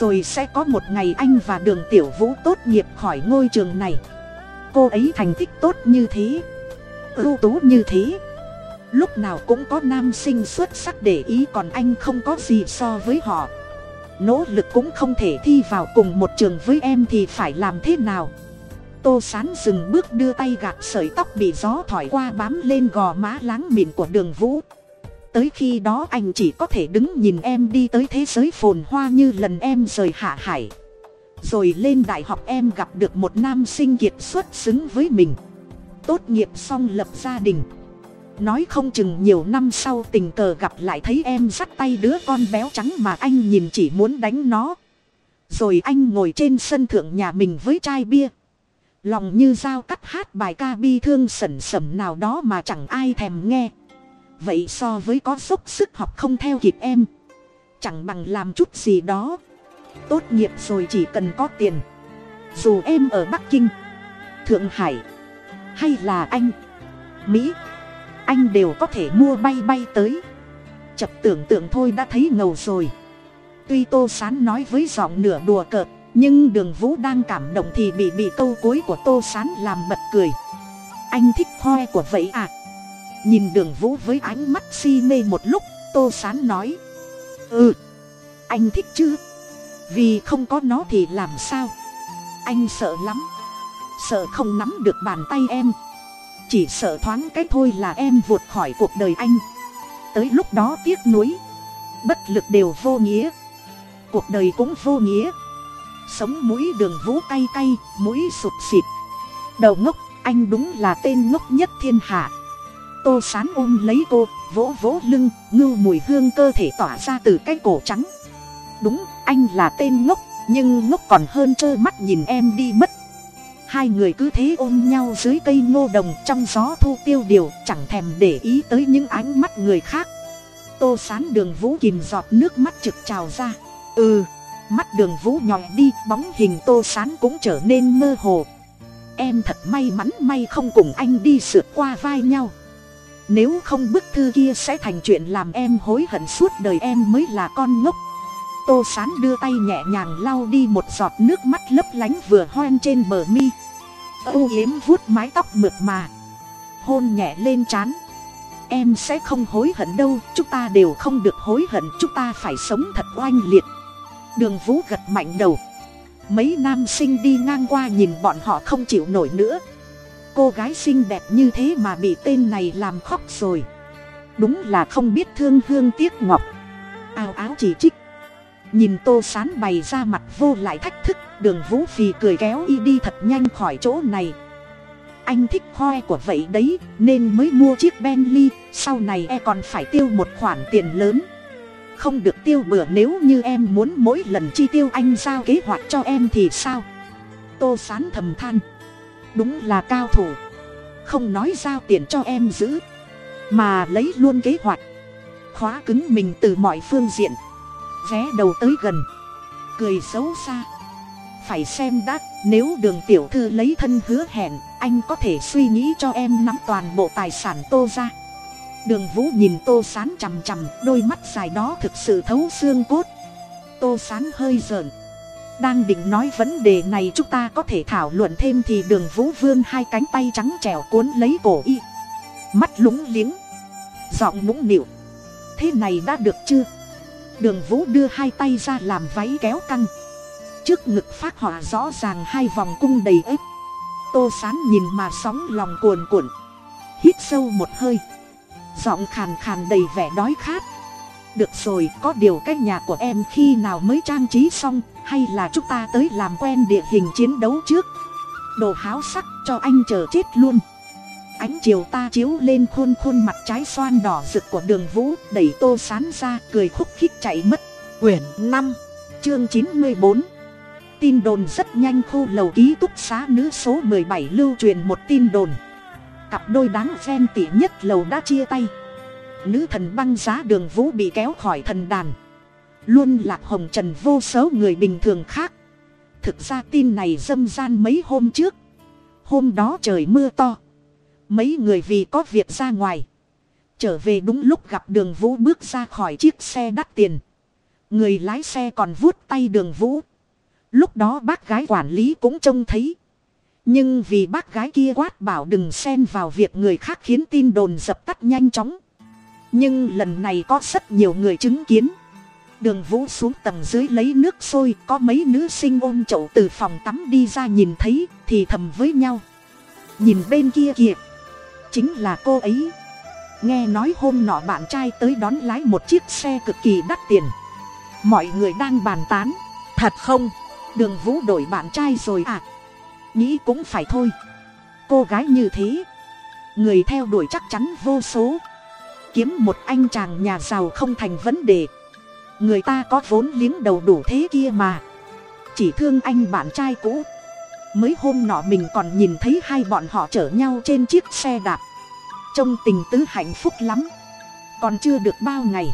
rồi sẽ có một ngày anh và đường tiểu vũ tốt nghiệp khỏi ngôi trường này. Cô ấy thành tích tốt như thế. Ưu tú như thế lúc nào cũng có nam sinh xuất sắc để ý còn anh không có gì so với họ. Nỗ lực cũng không thể thi vào cùng một trường với em thì phải làm thế nào? Tô sán dừng bước đưa tay gạt sợi tóc bị gió thổi qua bám lên gò má láng mịn của đường vũ. Tới khi đó anh chỉ có thể đứng nhìn em đi tới thế giới phồn hoa như lần em rời hạ hải. Rồi lên đại học em gặp được một nam sinh kiệt xuất xứng với mình. Tốt nghiệp xong lập gia đình nói không chừng nhiều năm sau tình cờ gặp lại thấy em dắt tay đứa con béo trắng mà anh nhìn chỉ muốn đánh nó. Rồi anh ngồi trên sân thượng nhà mình với chai bia. Lòng như dao cắt hát bài ca bi thương sẩn sẩm nào đó mà chẳng ai thèm nghe. Vậy so với có dốc sức học không theo kịp em. Chẳng bằng làm chút gì đó. Tốt nghiệp rồi chỉ cần có tiền. Dù em ở bắc kinh, thượng hải, hay là anh, mỹ anh đều có thể mua bay bay tới. Chập tưởng tượng thôi đã thấy ngầu rồi. Tuy tô sán nói với giọng nửa đùa cợt, nhưng đường vũ đang cảm động thì bị bị câu cuối của tô sán làm bật cười. Anh thích hoe của vậy à? Nhìn đường vũ với ánh mắt si mê một lúc, tô sán nói ừ anh thích chứ? Vì không có nó thì làm sao? Anh sợ lắm. Sợ không nắm được bàn tay em chỉ sợ thoáng cái thôi là em vụt khỏi cuộc đời anh. Tới lúc đó tiếc nuối, bất lực đều vô nghĩa. Cuộc đời cũng vô nghĩa. Sống mũi đường vũ cay cay, mũi sụp xịt đầu ngốc, anh đúng là tên ngốc nhất thiên hạ. Tô sán ôm lấy cô, vỗ vỗ lưng, ngưu mùi hương cơ thể tỏa ra từ cái cổ trắng. Đúng, anh là tên ngốc, nhưng ngốc còn hơn trơ mắt nhìn em đi mất hai người cứ thế ôm nhau dưới cây ngô đồng trong gió thu tiêu điều, chẳng thèm để ý tới những ánh mắt người khác. Tô sán đường vũ kìm giọt nước mắt trực trào ra. Ừ mắt đường vũ nhòi đi, bóng hình tô sán cũng trở nên mơ hồ. Em thật may mắn, may không cùng anh đi sượt qua vai nhau. Nếu không bức thư kia sẽ thành chuyện làm em hối hận suốt đời em mới là con ngốc. Tô sán đưa tay nhẹ nhàng lau đi một giọt nước mắt lấp lánh vừa hoen trên bờ mi âu yếm vuốt mái tóc mượt mà. Hôn nhẹ lên trán. Em sẽ không hối hận đâu, chúng ta đều không được hối hận, chúng ta phải sống thật oanh liệt. Đường vũ gật mạnh đầu. Mấy nam sinh đi ngang qua nhìn bọn họ không chịu nổi nữa. Cô gái xinh đẹp như thế mà bị tên này làm khóc rồi. Đúng là không biết thương hương tiếc ngọc. Ao áo chỉ trích nhìn tô sán bày ra mặt vô lại thách thức, đường vũ phì cười kéo y đi thật nhanh khỏi chỗ này. Anh thích khoe của vậy đấy, nên mới mua chiếc bentley, sau này e còn phải tiêu một khoản tiền lớn. Không được tiêu bừa nếu như em muốn mỗi lần chi tiêu anh giao kế hoạch cho em thì sao? Tô sán thầm than. Đúng là cao thủ. Không nói giao tiền cho em giữ, mà lấy luôn kế hoạch. Khóa cứng mình từ mọi phương diện vé đầu tới gần. Cười xấu xa. Phải xem đã nếu đường tiểu thư lấy thân hứa hẹn, anh có thể suy nghĩ cho em nắm toàn bộ tài sản tô ra. Đường vũ nhìn tô sán chằm chằm, đôi mắt dài đó thực sự thấu xương cốt. Tô sán hơi rợn đang định nói vấn đề này chúng ta có thể thảo luận thêm thì đường vũ vươn hai cánh tay trắng trèo cuốn lấy cổ y. Mắt lúng liếng. Giọng nũng nịu. Thế này đã được chưa? Đường vũ đưa hai tay ra làm váy kéo căng. Trước ngực phát họa rõ ràng hai vòng cung đầy ếch tô sán nhìn mà sóng lòng cuồn cuộn. Hít sâu một hơi. Giọng khàn khàn đầy vẻ đói khát. Được rồi, có điều cái nhà của em khi nào mới trang trí xong, hay là chúng ta tới làm quen địa hình chiến đấu trước? Đồ háo sắc cho anh chờ chết luôn ánh chiều ta chiếu lên khuôn khuôn mặt trái xoan đỏ rực của đường vũ, đẩy tô sán ra, cười khúc khích chạy mất. Quyển năm, chương chín mươi bốn. Tin đồn rất nhanh khu lầu ký túc xá nữ số mười bảy lưu truyền một tin đồn. Cặp đôi đáng ghen tỉ nhất lầu đã chia tay. Nữ thần băng giá đường vũ bị kéo khỏi thần đàn. Luôn lạc hồng trần vô số người bình thường khác. Thực ra tin này dâm gian mấy hôm trước. Hôm đó trời mưa to mấy người vì có việc ra ngoài. Trở về đúng lúc gặp đường vũ bước ra khỏi chiếc xe đắt tiền. Người lái xe còn vuốt tay đường vũ. Lúc đó bác gái quản lý cũng trông thấy. Nhưng vì bác gái kia quát bảo đừng xen vào việc người khác khiến tin đồn dập tắt nhanh chóng. Nhưng lần này có rất nhiều người chứng kiến. Đường vũ xuống tầng dưới lấy nước sôi, có mấy nữ sinh ôm chậu từ phòng tắm đi ra nhìn thấy, thì thầm với nhau. Nhìn bên kia kìa chính là cô ấy. Nghe nói hôm nọ bạn trai tới đón lái một chiếc xe cực kỳ đắt tiền. Mọi người đang bàn tán. Thật không? Đường vũ đổi bạn trai rồi à? Nghĩ cũng phải thôi. Cô gái như thế. Người theo đuổi chắc chắn vô số. Kiếm một anh chàng nhà giàu không thành vấn đề. Người ta có vốn liếng đầu đủ thế kia mà. Chỉ thương anh bạn trai cũ mới hôm nọ mình còn nhìn thấy hai bọn họ chở nhau trên chiếc xe đạp. Trông tình tứ hạnh phúc lắm. Còn chưa được bao ngày,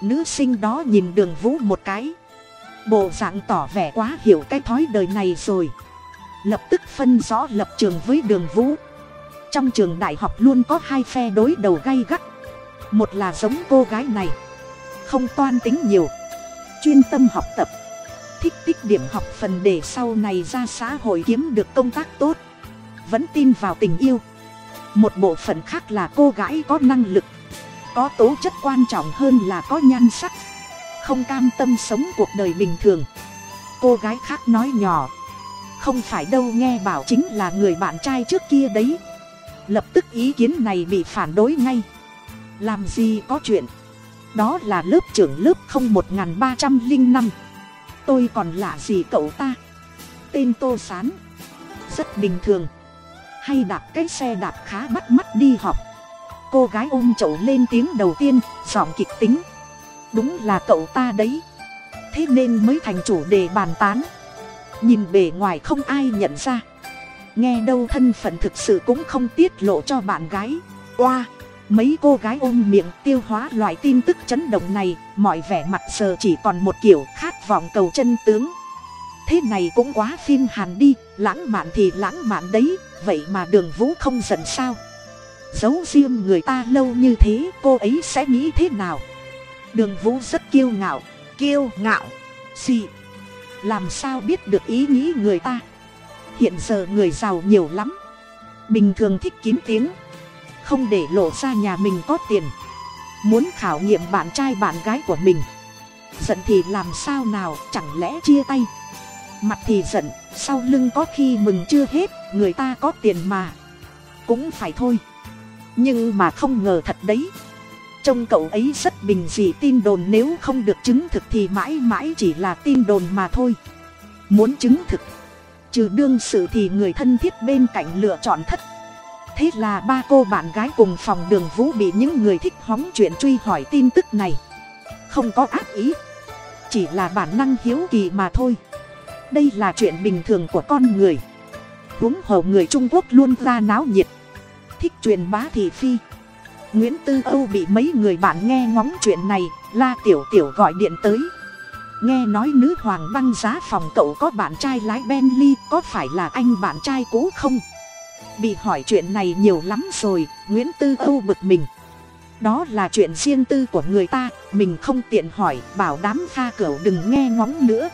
nữ sinh đó nhìn đường vũ một cái. Bộ dạng tỏ vẻ quá hiểu cái thói đời này rồi. Lập tức phân rõ lập trường với đường vũ. Trong trường đại học luôn có hai phe đối đầu gay gắt. Một là giống cô gái này, không toan tính nhiều, chuyên tâm học tập thích tích điểm học phần để sau này ra xã hội kiếm được công tác tốt. Vẫn tin vào tình yêu. Một bộ phận khác là cô gái có năng lực, có tố chất quan trọng hơn là có nhan sắc, không cam tâm sống cuộc đời bình thường. Cô gái khác nói nhỏ, không phải đâu, nghe bảo chính là người bạn trai trước kia đấy. Lập tức ý kiến này bị phản đối ngay. Làm gì có chuyện? Đó là lớp trưởng lớp không một n ba trăm linh năm tôi còn lạ gì cậu ta? Tên tô s á n rất bình thường. Hay đạp cái xe đạp khá bắt mắt đi học. Cô gái ôm chậu lên tiếng đầu tiên, giọng kịch tính. Đúng là cậu ta đấy. Thế nên mới thành chủ đề bàn tán. Nhìn bề ngoài không ai nhận ra. Nghe đâu thân phận thực sự cũng không tiết lộ cho bạn gái. Oa、wow mấy cô gái ôm miệng tiêu hóa loại tin tức chấn động này, mọi vẻ mặt giờ chỉ còn một kiểu khát vọng cầu chân tướng. Thế này cũng quá phim hàn đi, lãng mạn thì lãng mạn đấy, vậy mà đường vũ không giận sao? Giấu riêng người ta lâu như thế, cô ấy sẽ nghĩ thế nào? Đường vũ rất kiêu ngạo kiêu ngạo gì? làm sao biết được ý nghĩ người ta? Hiện giờ người giàu nhiều lắm. Bình thường thích kín tiếng không để lộ ra nhà mình có tiền. Muốn khảo nghiệm bạn trai bạn gái của mình. Giận thì làm sao nào, chẳng lẽ chia tay? Mặt thì giận, sau lưng có khi mừng chưa hết, người ta có tiền mà. Cũng phải thôi. Nhưng mà không ngờ thật đấy. Trông cậu ấy rất bình dị, tin đồn nếu không được chứng thực thì mãi mãi chỉ là tin đồn mà thôi. Muốn chứng thực, trừ đương sự thì người thân thiết bên cạnh lựa chọn thất thế là ba cô bạn gái cùng phòng đường vũ bị những người thích hóng chuyện truy hỏi tin tức này. Không có ác ý, chỉ là bản năng hiếu kỳ mà thôi. Đây là chuyện bình thường của con người. Huống hồ người trung quốc luôn ra náo nhiệt. Thích truyền bá thị phi. Nguyễn tư âu bị mấy người bạn nghe ngóng chuyện này, la tiểu tiểu gọi điện tới. Nghe nói nữ hoàng băng giá phòng cậu có bạn trai lái benly có phải là anh bạn trai cũ không? Bị hỏi chuyện này nhiều lắm rồi, nguyễn tư âu bực mình. Đó là chuyện riêng tư của người ta, mình không tiện hỏi, bảo đám pha cửu đừng nghe ngóng nữa.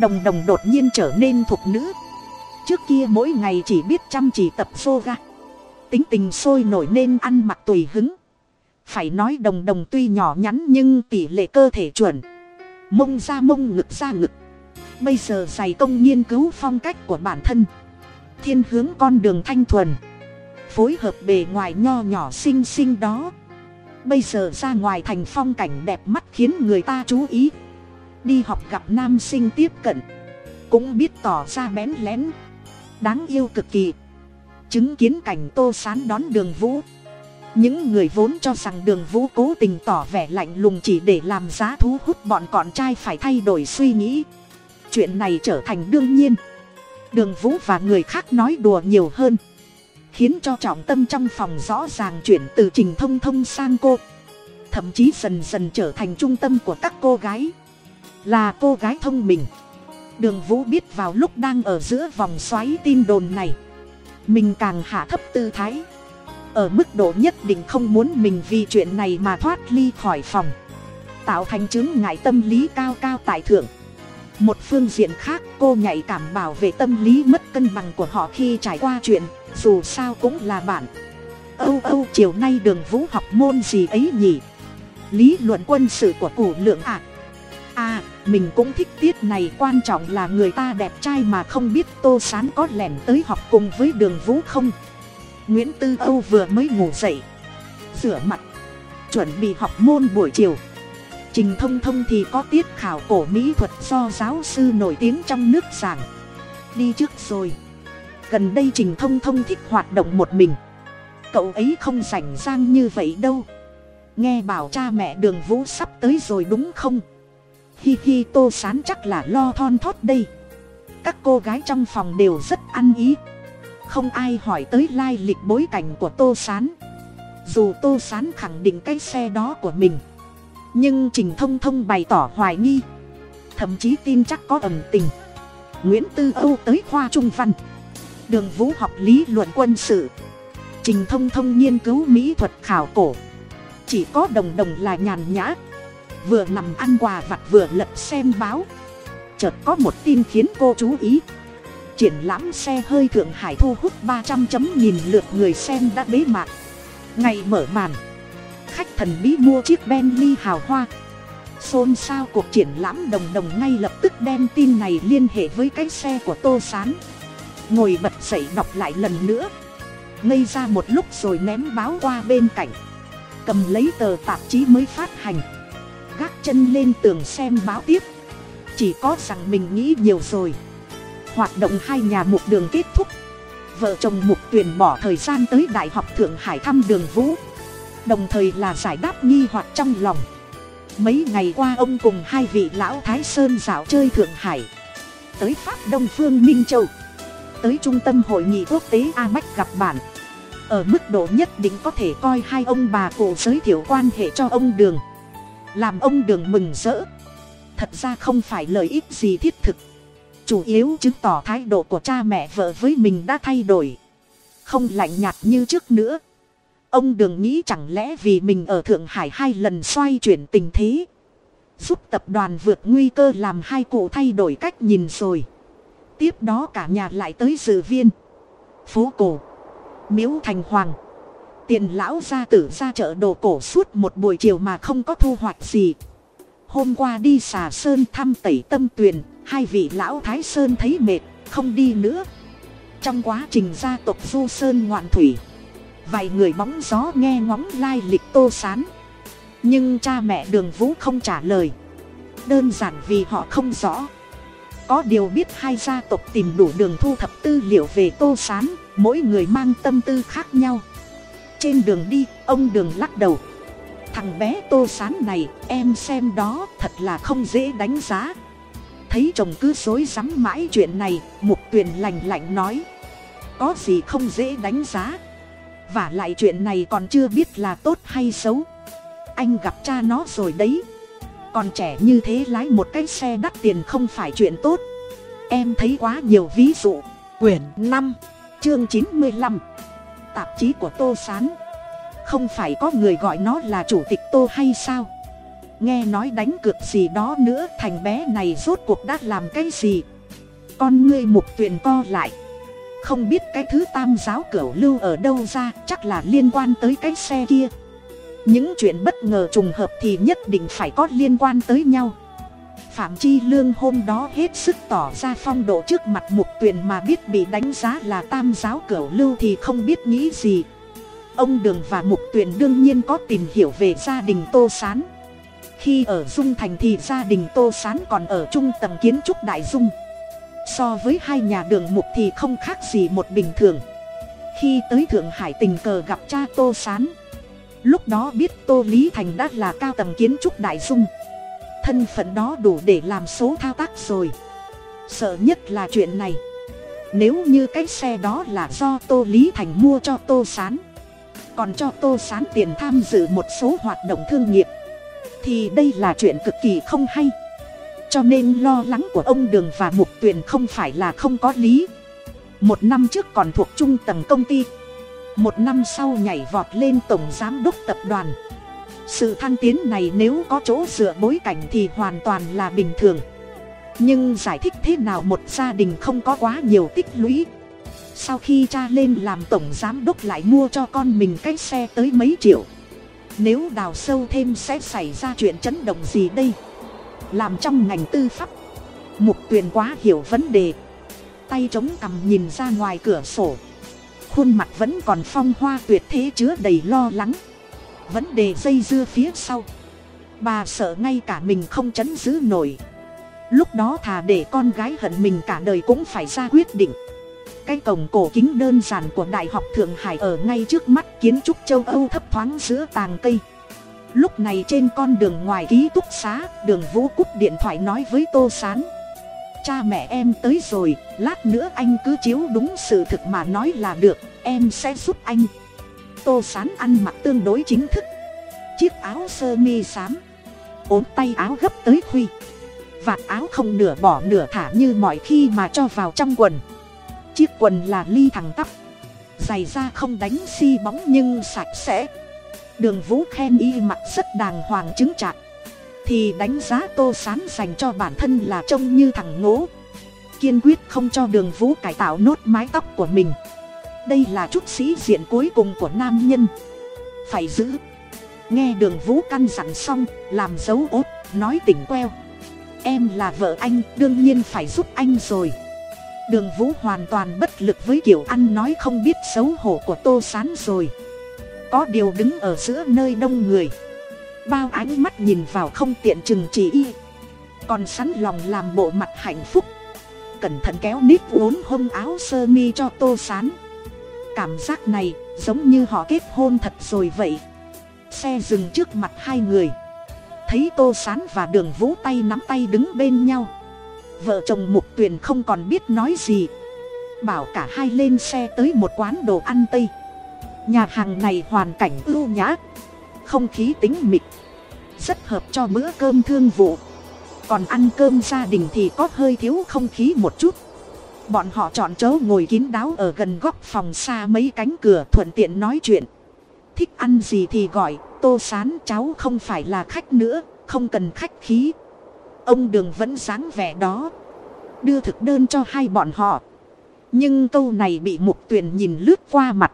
Đồng đồng đột nhiên trở nên thục nữ. Trước kia mỗi ngày chỉ biết chăm chỉ tập yoga. Tính tình sôi nổi nên ăn mặc tùy hứng. Phải nói đồng đồng tuy nhỏ nhắn nhưng tỷ lệ cơ thể chuẩn. Mông ra mông ngực ra ngực. Bây giờ dày công nghiên cứu phong cách của bản thân thiên hướng con đường thanh thuần, phối hợp bề ngoài nho nhỏ xinh xinh đó. Bây giờ ra ngoài thành phong cảnh đẹp mắt khiến người ta chú ý. Đi học gặp nam sinh tiếp cận, cũng biết tỏ ra bén lén, đáng yêu cực kỳ. Chứng kiến cảnh tô sán đón đường vũ. Những người vốn cho rằng đường vũ cố tình tỏ vẻ lạnh lùng chỉ để làm giá thu hút bọn con trai phải thay đổi suy nghĩ. Chuyện này trở thành đương nhiên đường vũ và người khác nói đùa nhiều hơn. Khiến cho trọng tâm trong phòng rõ ràng chuyển từ trình thông thông sang cô. Thậm chí dần dần trở thành trung tâm của các cô gái. Là cô gái thông minh. Đường vũ biết vào lúc đang ở giữa vòng xoáy tin đồn này, mình càng hạ thấp tư thái. Ở mức độ nhất định không muốn mình vì chuyện này mà thoát ly khỏi phòng. Tạo thành chứng ngại tâm lý cao cao tại thượng một phương diện khác, cô nhạy cảm bảo vệ tâm lý mất cân bằng của họ khi trải qua chuyện, dù sao cũng là bạn. Âu âu, chiều nay đường vũ học môn gì ấy nhỉ? Lý luận quân sự của củ lượng ạ. À. à mình cũng thích tiết này, quan trọng là người ta đẹp trai mà không biết tô sán có lẻn tới học cùng với đường vũ không? Nguyễn tư âu vừa mới ngủ dậy. Rửa mặt. Chuẩn bị học môn buổi chiều trình thông thông thì có tiết khảo cổ mỹ thuật do giáo sư nổi tiếng trong nước giảng. Đi trước rồi. Gần đây trình thông thông thích hoạt động một mình. Cậu ấy không rảnh rang như vậy đâu. Nghe bảo cha mẹ đường vũ sắp tới rồi đúng không? Hi hi, tô sán chắc là lo thon thót đây. Các cô gái trong phòng đều rất ăn ý. Không ai hỏi tới lai lịch bối cảnh của tô sán. Dù tô sán khẳng định cái xe đó của mình nhưng trình thông thông bày tỏ hoài nghi. Thậm chí tin chắc có ẩn tình. Nguyễn tư âu tới khoa trung văn. Đường vũ học lý luận quân sự. Trình thông thông nghiên cứu mỹ thuật khảo cổ. Chỉ có đồng đồng là nhàn nhã. Vừa nằm ăn quà vặt vừa lật xem báo. Chợt có một tin khiến cô chú ý. Triển lãm xe hơi thượng hải thu hút ba trăm chấm nghìn lượt người xem đã bế mạc. Ngày mở màn khách thần bí mua chiếc bentley hào hoa. Xôn xao cuộc triển lãm đồng đồng ngay lập tức đem tin này liên hệ với cái xe của tô s á n ngồi bật dậy đọc lại lần nữa. Ngây ra một lúc rồi ném báo qua bên cạnh. Cầm lấy tờ tạp chí mới phát hành. Gác chân lên tường xem báo tiếp. Chỉ có rằng mình nghĩ nhiều rồi. Hoạt động hai nhà mục đường kết thúc. Vợ chồng mục tuyển bỏ thời gian tới đại học thượng hải thăm đường vũ đồng thời là giải đáp nghi hoặc trong lòng. Mấy ngày qua ông cùng hai vị lão thái sơn dạo chơi thượng hải. Tới pháp đông phương minh châu. Tới trung tâm hội nghị quốc tế a bách gặp bạn. Ở mức độ nhất định có thể coi hai ông bà cụ giới thiệu quan hệ cho ông đường. Làm ông đường mừng rỡ. Thật ra không phải lợi ích gì thiết thực. Chủ yếu chứng tỏ thái độ của cha mẹ vợ với mình đã thay đổi. Không lạnh nhạt như trước nữa ông đường nghĩ chẳng lẽ vì mình ở thượng hải hai lần xoay chuyển tình thế. Giúp tập đoàn vượt nguy cơ làm hai cụ thay đổi cách nhìn rồi. Tiếp đó cả nhà lại tới dự viên. Phố cổ. Miếu thành hoàng. Tiền lão gia tử ra chợ đồ cổ suốt một buổi chiều mà không có thu hoạch gì. Hôm qua đi xà sơn thăm tẩy tâm tuyền, hai vị lão thái sơn thấy mệt, không đi nữa. Trong quá trình gia tộc du sơn ngoạn thủy vài người bóng gió nghe ngóng lai lịch tô sán. Nhưng cha mẹ đường vũ không trả lời. Đơn giản vì họ không rõ. Có điều biết hai gia tộc tìm đủ đường thu thập tư liệu về tô sán, mỗi người mang tâm tư khác nhau. Trên đường đi, ông đường lắc đầu. Thằng bé tô sán này, em xem đó thật là không dễ đánh giá. Thấy chồng cứ dối rắm mãi chuyện này mục tuyền lành lạnh nói. Có gì không dễ đánh giá? Và lại chuyện này còn chưa biết là tốt hay xấu. Anh gặp cha nó rồi đấy. Còn trẻ như thế lái một cái xe đắt tiền không phải chuyện tốt. Em thấy quá nhiều ví dụ. Quyển năm, chương chín mươi lăm. Tạp chí của tô s á n không phải có người gọi nó là chủ tịch tô hay sao? Nghe nói đánh cược gì đó nữa, thành bé này rốt cuộc đã làm cái gì? Con ngươi mục tuyền co lại không biết cái thứ tam giáo cửu lưu ở đâu ra, chắc là liên quan tới cái xe kia. Những chuyện bất ngờ trùng hợp thì nhất định phải có liên quan tới nhau. Phạm chi lương hôm đó hết sức tỏ ra phong độ trước mặt mục tuyền mà biết bị đánh giá là tam giáo cửu lưu thì không biết nghĩ gì. Ông đường và mục tuyền đương nhiên có tìm hiểu về gia đình tô sán. Khi ở dung thành thì gia đình tô sán còn ở trung tầng kiến trúc đại dung so với hai nhà đường mục thì không khác gì một bình thường. Khi tới thượng hải tình cờ gặp cha tô s á n lúc đó biết tô lý thành đã là cao tầng kiến trúc đại dung. Thân phận đó đủ để làm số thao tác rồi. Sợ nhất là chuyện này. Nếu như cái xe đó là do tô lý thành mua cho tô s á n còn cho tô s á n tiền tham dự một số hoạt động thương nghiệp, thì đây là chuyện cực kỳ không hay cho nên lo lắng của ông đường và mục tuyền không phải là không có lý. Một năm trước còn thuộc trung tầng công ty. Một năm sau nhảy vọt lên tổng giám đốc tập đoàn. Sự thăng tiến này nếu có chỗ dựa bối cảnh thì hoàn toàn là bình thường. Nhưng giải thích thế nào một gia đình không có quá nhiều tích lũy? Sau khi cha lên làm tổng giám đốc lại mua cho con mình cái xe tới mấy triệu. Nếu đào sâu thêm sẽ xảy ra chuyện chấn động gì đây? Làm trong ngành tư pháp. Mục tuyền quá hiểu vấn đề. Tay chống cằm nhìn ra ngoài cửa sổ. Khuôn mặt vẫn còn phong hoa tuyệt thế chứa đầy lo lắng. Vấn đề dây dưa phía sau. Bà sợ ngay cả mình không chấn giữ nổi. Lúc đó thà để con gái hận mình cả đời cũng phải ra quyết định. Cái cổng cổ kính đơn giản của đại học thượng hải ở ngay trước mắt kiến trúc châu âu thấp thoáng giữa tàng cây lúc này trên con đường ngoài ký túc xá, đường vũ cúp điện thoại nói với tô s á n cha mẹ em tới rồi, lát nữa anh cứ chiếu đúng sự thực mà nói là được, em sẽ giúp anh. Tô sán ăn mặc tương đối chính thức. Chiếc áo sơ mi xám. Ốm tay áo gấp tới khuy. Vạt áo không nửa bỏ nửa thả như mọi khi mà cho vào trong quần. Chiếc quần là ly thẳng tắp. Giày da không đánh xi bóng nhưng sạch sẽ đường vũ khen y mặc rất đàng hoàng chứng trạng. Thì đánh giá tô sán dành cho bản thân là trông như thằng ngố. Kiên quyết không cho đường vũ cải tạo nốt mái tóc của mình. Đây là chút sĩ diện cuối cùng của nam nhân. Phải giữ. Nghe đường vũ căn dặn xong, làm dấu ốt, nói tỉnh queo. Em là vợ anh, đương nhiên phải giúp anh rồi. Đường vũ hoàn toàn bất lực với kiểu ăn nói không biết xấu hổ của tô s á n rồi có điều đứng ở giữa nơi đông người. Bao ánh mắt nhìn vào không tiện chừng chỉ y. Còn sẵn lòng làm bộ mặt hạnh phúc. Cẩn thận kéo nít uốn hông áo sơ mi cho tô s á n cảm giác này giống như họ kết hôn thật rồi vậy. Xe dừng trước mặt hai người. Thấy tô sán và đường vũ tay nắm tay đứng bên nhau. Vợ chồng mục tuyền không còn biết nói gì. Bảo cả hai lên xe tới một quán đồ ăn tây nhà hàng này hoàn cảnh ưu nhã. Không khí tính mịt. Rất hợp cho bữa cơm thương vụ. Còn ăn cơm gia đình thì có hơi thiếu không khí một chút. Bọn họ chọn chỗ ngồi kín đáo ở gần góc phòng xa mấy cánh cửa thuận tiện nói chuyện. Thích ăn gì thì gọi, tô sán cháu không phải là khách nữa, không cần khách khí. Ông đường vẫn dáng vẻ đó, đưa thực đơn cho hai bọn họ. Nhưng câu này bị mục tuyền nhìn lướt qua mặt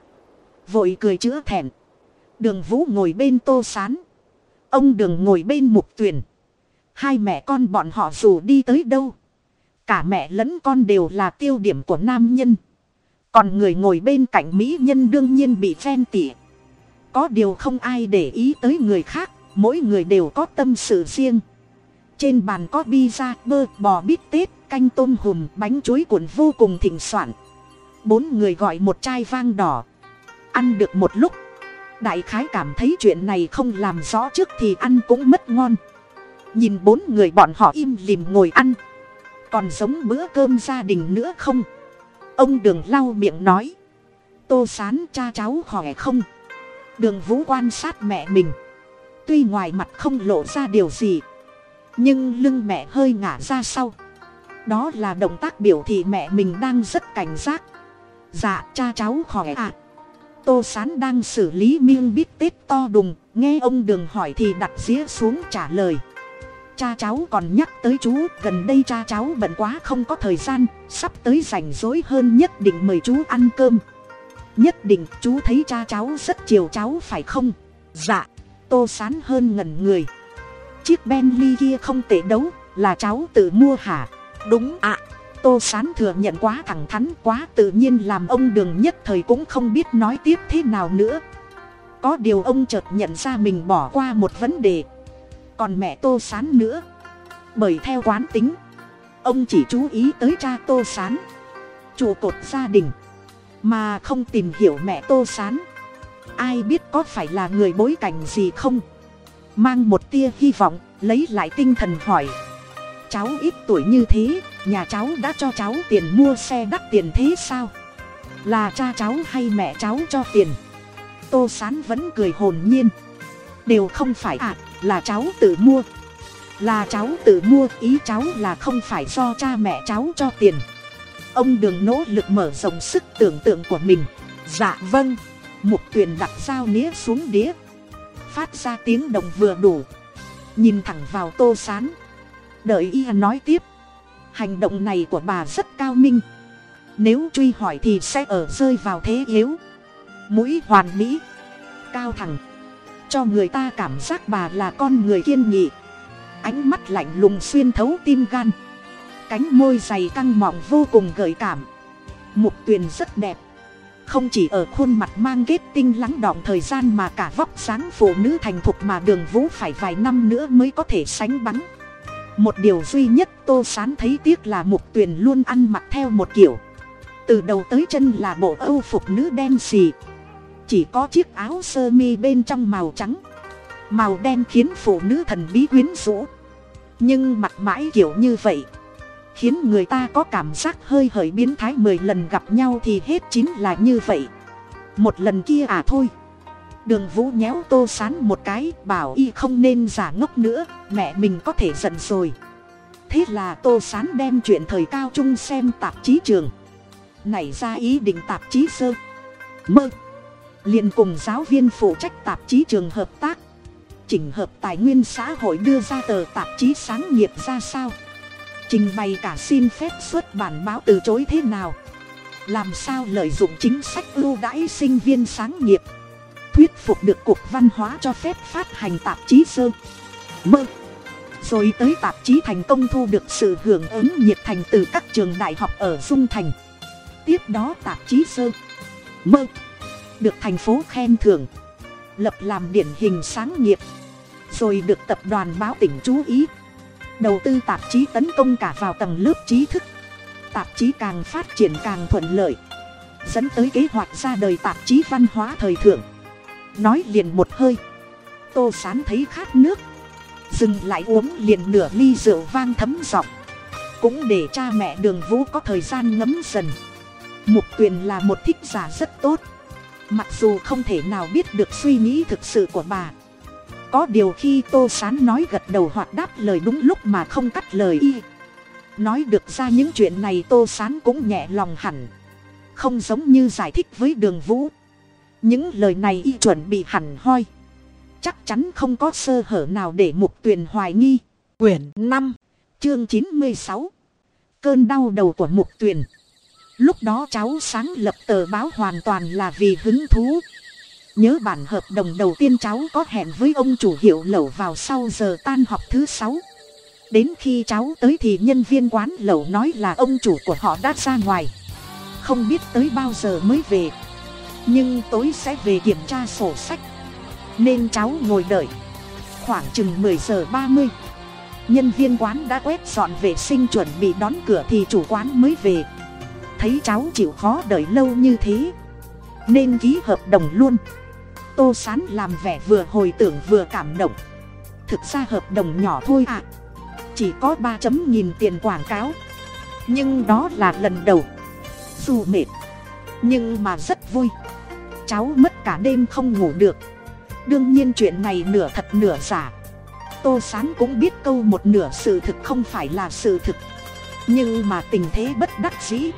vội cười chữa thẹn. Đường vũ ngồi bên tô sán. Ông đường ngồi bên mục tuyền. Hai mẹ con bọn họ dù đi tới đâu, cả mẹ lẫn con đều là tiêu điểm của nam nhân. Còn người ngồi bên cạnh mỹ nhân đương nhiên bị phen tỉa. Có điều không ai để ý tới người khác, mỗi người đều có tâm sự riêng. Trên bàn có pizza bơ, bò, bít tết, canh tôm hùm, bánh chuối cuộn vô cùng thịnh soạn. Bốn người gọi một chai vang đỏ ăn được một lúc. Đại khái cảm thấy chuyện này không làm rõ trước thì ăn cũng mất ngon. Nhìn bốn người bọn họ im lìm ngồi ăn. Còn giống bữa cơm gia đình nữa không? Ông đường lau miệng nói. Tô sán cha cháu khỏe không? Đường vũ quan sát mẹ mình. Tuy ngoài mặt không lộ ra điều gì, nhưng lưng mẹ hơi ngả ra sau. Đó là động tác biểu thị mẹ mình đang rất cảnh giác. Dạ cha cháu khỏe ạ. à tô sán đang xử lý miêng bít tết to đùng, nghe ông đường hỏi thì đặt dĩa xuống trả lời. Cha cháu còn nhắc tới chú, gần đây cha cháu bận quá không có thời gian, sắp tới rảnh rỗi hơn nhất định mời chú ăn cơm. Nhất định, chú thấy cha cháu rất chiều cháu phải không? Dạ tô sán hơn ngẩn người. Chiếc bentley kia không tệ đấu là cháu tự mua hả? Đúng ạ tô sán thừa nhận quá thẳng thắn, quá tự nhiên làm ông đường nhất thời cũng không biết nói tiếp thế nào nữa. Có điều ông chợt nhận ra mình bỏ qua một vấn đề. Còn mẹ tô sán nữa. Bởi theo quán tính, ông chỉ chú ý tới cha tô sán, trụ cột gia đình, mà không tìm hiểu mẹ tô sán. Ai biết có phải là người bối cảnh gì không? Mang một tia hy vọng, lấy lại tinh thần hỏi cháu ít tuổi như thế nhà cháu đã cho cháu tiền mua xe đắt tiền thế sao? Là cha cháu hay mẹ cháu cho tiền? Tô sán vẫn cười hồn nhiên. Đều không phải ạ à, là cháu tự mua. Là cháu tự mua ý cháu là không phải do cha mẹ cháu cho tiền. Ông đường nỗ lực mở rộng sức tưởng tượng của mình. Dạ vâng. Mục tuyền đặt dao nĩa xuống đĩa. Phát ra tiếng đồng vừa đủ. Nhìn thẳng vào tô sán đợi y nói tiếp. Hành động này của bà rất cao minh. Nếu truy hỏi thì sẽ ở rơi vào thế yếu. Mũi hoàn mỹ. Cao thẳng. Cho người ta cảm giác bà là con người kiên nghị. Ánh mắt lạnh lùng xuyên thấu tim gan. Cánh môi dày căng mọng vô cùng gợi cảm. Mục tuyền rất đẹp. Không chỉ ở khuôn mặt mang kết tinh lắng đọng thời gian mà cả vóc dáng phụ nữ thành thục mà đường vũ phải vài năm nữa mới có thể sánh bắn một điều duy nhất tô sán thấy tiếc là mục tuyền luôn ăn mặc theo một kiểu. Từ đầu tới chân là bộ âu phục nữ đen xì. Chỉ có chiếc áo sơ mi bên trong màu trắng. Màu đen khiến phụ nữ thần bí quyến rũ. Nhưng mặt mãi kiểu như vậy, khiến người ta có cảm giác hơi hởi biến thái. Mười lần gặp nhau thì hết chín là như vậy. Một lần kia à thôi đường vũ nhéo tô sán một cái, bảo y không nên giả ngốc nữa, mẹ mình có thể giận rồi. Thế là tô sán đem chuyện thời cao trung xem tạp chí trường. Nảy ra ý định tạp chí sơ. Mơ. Liền cùng giáo viên phụ trách tạp chí trường hợp tác. Chỉnh hợp tài nguyên xã hội đưa ra tờ tạp chí sáng nghiệp ra sao. Trình bày cả xin phép xuất bản báo từ chối thế nào. Làm sao lợi dụng chính sách ưu đãi sinh viên sáng nghiệp thuyết phục được cục văn hóa cho phép phát hành tạp chí sơ. Mơ. Rồi tới tạp chí thành công thu được sự hưởng ứng nhiệt thành từ các trường đại học ở dung thành. Tiếp đó tạp chí sơ. Mơ. Được thành phố khen thưởng. Lập làm điển hình sáng nghiệp. Rồi được tập đoàn báo tỉnh chú ý. Đầu tư tạp chí tấn công cả vào tầng lớp trí thức. Tạp chí càng phát triển càng thuận lợi. Dẫn tới kế hoạch ra đời tạp chí văn hóa thời thượng nói liền một hơi. Tô sán thấy khát nước. Dừng lại uống liền nửa ly rượu vang thấm giọng. Cũng để cha mẹ đường vũ có thời gian ngấm dần. Mục tuyền là một thích giả rất tốt. Mặc dù không thể nào biết được suy nghĩ thực sự của bà. Có điều khi tô sán nói gật đầu hoặc đáp lời đúng lúc mà không cắt lời y. Nói được ra những chuyện này tô sán cũng nhẹ lòng hẳn. Không giống như giải thích với đường vũ những lời này y chuẩn bị hẳn hoi. Chắc chắn không có sơ hở nào để mục tuyền hoài nghi. Quyển năm, chương chín mươi sáu. Cơn đau đầu của mục tuyền. Lúc đó cháu sáng lập tờ báo hoàn toàn là vì hứng thú. Nhớ bản hợp đồng đầu tiên cháu có hẹn với ông chủ hiệu lẩu vào sau giờ tan học thứ sáu. Đến khi cháu tới thì nhân viên quán lẩu nói là ông chủ của họ đã ra ngoài. Không biết tới bao giờ mới về nhưng tối sẽ về kiểm tra sổ sách. Nên cháu ngồi đợi. Khoảng chừng mười giờ ba mươi, nhân viên quán đã quét dọn vệ sinh chuẩn bị đón cửa thì chủ quán mới về. Thấy cháu chịu khó đợi lâu như thế, nên ký hợp đồng luôn. Tô sán làm vẻ vừa hồi tưởng vừa cảm động. Thực ra hợp đồng nhỏ thôi ạ. À. chỉ có ba chấm nghìn tiền quảng cáo. Nhưng đó là lần đầu. Dù mệt, nhưng mà rất vui cháu mất cả đêm không ngủ được. Đương nhiên chuyện này nửa thật nửa giả. Tô sán cũng biết câu một nửa sự thực không phải là sự thực. Nhưng mà tình thế bất đắc dĩ.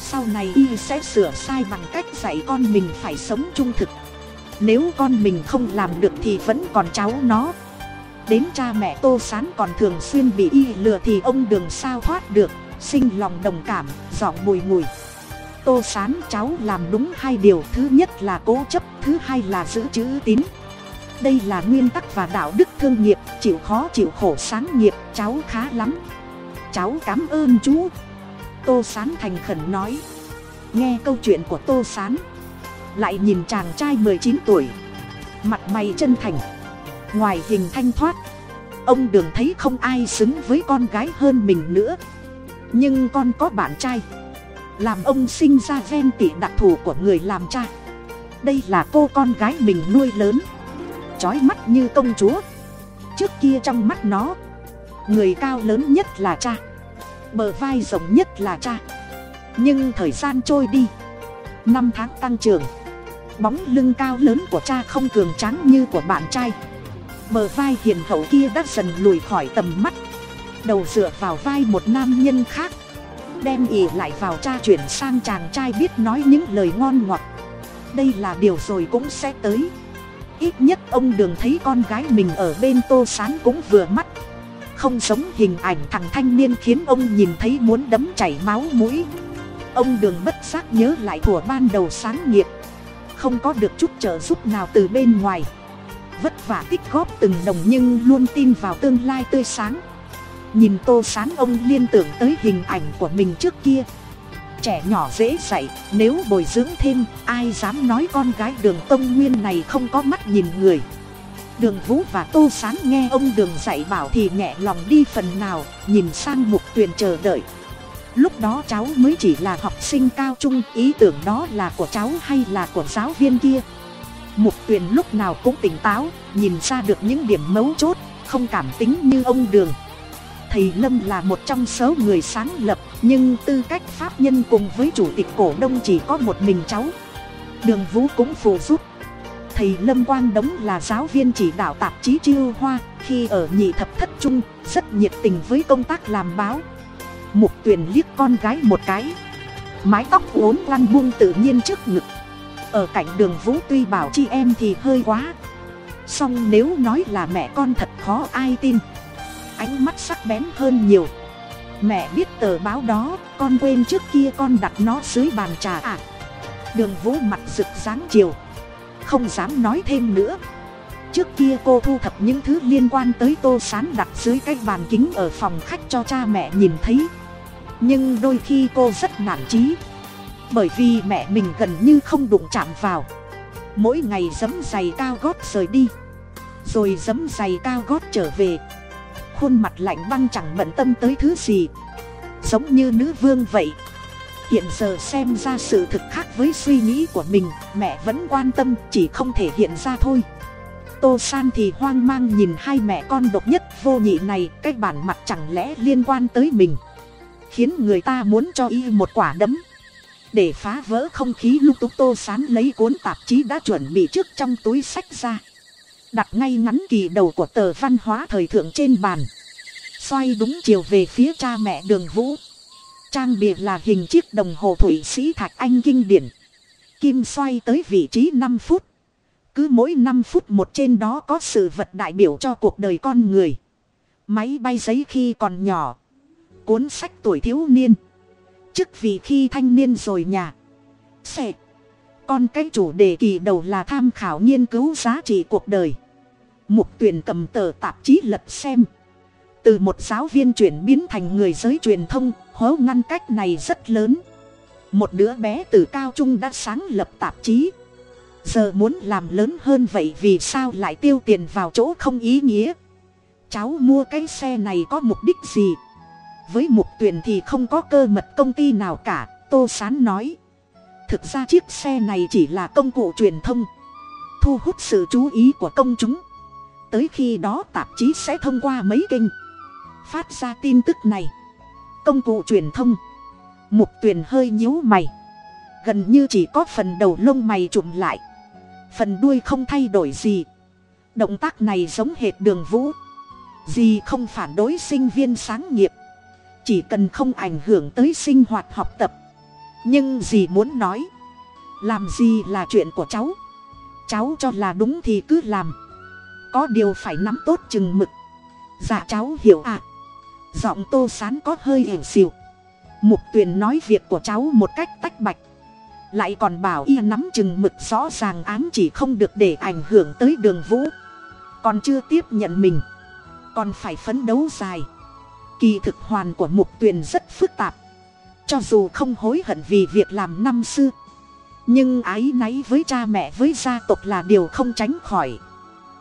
Sau này y sẽ sửa sai bằng cách dạy con mình phải sống trung thực. Nếu con mình không làm được thì vẫn còn cháu nó. Đến cha mẹ tô sán còn thường xuyên bị y lừa thì ông đường sao thoát được. Sinh lòng đồng cảm giọng bùi ngùi tô sán cháu làm đúng hai điều, thứ nhất là cố chấp, thứ hai là giữ chữ tín. Đây là nguyên tắc và đạo đức thương nghiệp, chịu khó chịu khổ sáng nghiệp, cháu khá lắm. Cháu cảm ơn chú. Tô sán thành khẩn nói. Nghe câu chuyện của tô sán. Lại nhìn chàng trai mười chín tuổi. Mặt mày chân thành. Ngoài hình thanh thoát. Ông đường thấy không ai xứng với con gái hơn mình nữa. Nhưng con có bạn trai làm ông sinh ra ghen tị đặc thù của người làm cha. Đây là cô con gái mình nuôi lớn. Trói mắt như công chúa. Trước kia trong mắt nó, người cao lớn nhất là cha. Bờ vai rộng nhất là cha. Nhưng thời gian trôi đi. Năm tháng tăng trưởng. Bóng lưng cao lớn của cha không cường tráng như của bạn trai. Bờ vai hiền hậu kia đã dần lùi khỏi tầm mắt. Đầu dựa vào vai một nam nhân khác đem ỉ lại vào cha chuyển sang chàng trai biết nói những lời ngon ngọt. Đây là điều rồi cũng sẽ tới. Ít nhất ông đường thấy con gái mình ở bên tô sán cũng vừa mắt. Không giống hình ảnh thằng thanh niên khiến ông nhìn thấy muốn đấm chảy máu mũi. Ông đường bất giác nhớ lại thủa ban đầu sáng nghiệp. Không có được chút trợ giúp nào từ bên ngoài. Vất vả tích góp từng đồng nhưng luôn tin vào tương lai tươi sáng nhìn tô sán ông liên tưởng tới hình ảnh của mình trước kia. Trẻ nhỏ dễ dạy, nếu bồi dưỡng thêm, ai dám nói con gái đường tông nguyên này không có mắt nhìn người. Đường vũ và tô sán nghe ông đường dạy bảo thì nhẹ lòng đi phần nào, nhìn sang mục tuyền chờ đợi. Lúc đó cháu mới chỉ là học sinh cao trung, ý tưởng đó là của cháu hay là của giáo viên kia? Mục tuyền lúc nào cũng tỉnh táo, nhìn ra được những điểm mấu chốt, không cảm tính như ông đường thầy lâm là một trong số người sáng lập, nhưng tư cách pháp nhân cùng với chủ tịch cổ đông chỉ có một mình cháu. Đường vũ cũng phụ giúp. Thầy lâm quang đống là giáo viên chỉ đạo tạp chí chiêu hoa, khi ở nhị thập thất trung, rất nhiệt tình với công tác làm báo. Mục tuyền liếc con gái một cái. Mái tóc uốn lăn buông tự nhiên trước ngực. Ở cạnh đường vũ tuy bảo chị em thì hơi quá. Song nếu nói là mẹ con thật khó ai tin ánh mắt sắc bén hơn nhiều. Mẹ biết tờ báo đó, con quên trước kia con đặt nó dưới bàn trà à. Đường vũ mặt rực sáng chiều. Không dám nói thêm nữa. Trước kia cô thu thập những thứ liên quan tới tô sán đặt dưới cái bàn kính ở phòng khách cho cha mẹ nhìn thấy. Nhưng đôi khi cô rất nản trí bởi vì mẹ mình gần như không đụng chạm vào. Mỗi ngày giấm giày cao gót rời đi. Rồi giấm giày cao gót trở về khuôn mặt lạnh băng chẳng bận tâm tới thứ gì. Giống như nữ vương vậy. Hiện giờ xem ra sự thực khác với suy nghĩ của mình, mẹ vẫn quan tâm, chỉ không thể hiện ra thôi. Tô san thì hoang mang nhìn hai mẹ con độc nhất, vô nhị này, cái bản mặt chẳng lẽ liên quan tới mình? Khiến người ta muốn cho y một quả đấm. Để phá vỡ không khí lúc túc tô sán lấy cuốn tạp chí đã chuẩn bị trước trong túi sách ra đặt ngay ngắn kỳ đầu của tờ văn hóa thời thượng trên bàn. Xoay đúng chiều về phía cha mẹ đường vũ. Trang bìa là hình chiếc đồng hồ thủy sĩ thạch anh kinh điển. Kim xoay tới vị trí năm phút. Cứ mỗi năm phút một trên đó có sự vật đại biểu cho cuộc đời con người. Máy bay giấy khi còn nhỏ. Cuốn sách tuổi thiếu niên. Chức vì khi thanh niên rồi nhà. Sẽ con cái chủ đề kỳ đầu là tham khảo nghiên cứu giá trị cuộc đời mục tuyển cầm tờ tạp chí lật xem. Từ một giáo viên chuyển biến thành người giới truyền thông, hố ngăn cách này rất lớn. Một đứa bé từ cao trung đã sáng lập tạp chí. Giờ muốn làm lớn hơn vậy vì sao lại tiêu tiền vào chỗ không ý nghĩa? Cháu mua cái xe này có mục đích gì? Với mục tuyển thì không có cơ mật công ty nào cả, tô sán nói. Thực ra chiếc xe này chỉ là công cụ truyền thông. Thu hút sự chú ý của công chúng tới khi đó tạp chí sẽ thông qua mấy kênh. Phát ra tin tức này. Công cụ truyền thông. Mục tuyền hơi nhíu mày. Gần như chỉ có phần đầu lông mày trụm lại. Phần đuôi không thay đổi gì. Động tác này giống hệt đường vũ. Gì không phản đối sinh viên sáng nghiệp. Chỉ cần không ảnh hưởng tới sinh hoạt học tập. Nhưng dì muốn nói? Làm gì là chuyện của cháu? Cháu cho là đúng thì cứ làm có điều phải nắm tốt chừng mực. Dạ cháu hiểu ạ à. giọng tô sán có hơi ỉu xìu. Mục tuyền nói việc của cháu một cách tách bạch. Lại còn bảo y nắm chừng mực rõ ràng ám chỉ không được để ảnh hưởng tới đường vũ. Còn chưa tiếp nhận mình. Còn phải phấn đấu dài. Kỳ thực hoàn của mục tuyền rất phức tạp. Cho dù không hối hận vì việc làm năm xưa, nhưng ái náy với cha mẹ với gia tộc là điều không tránh khỏi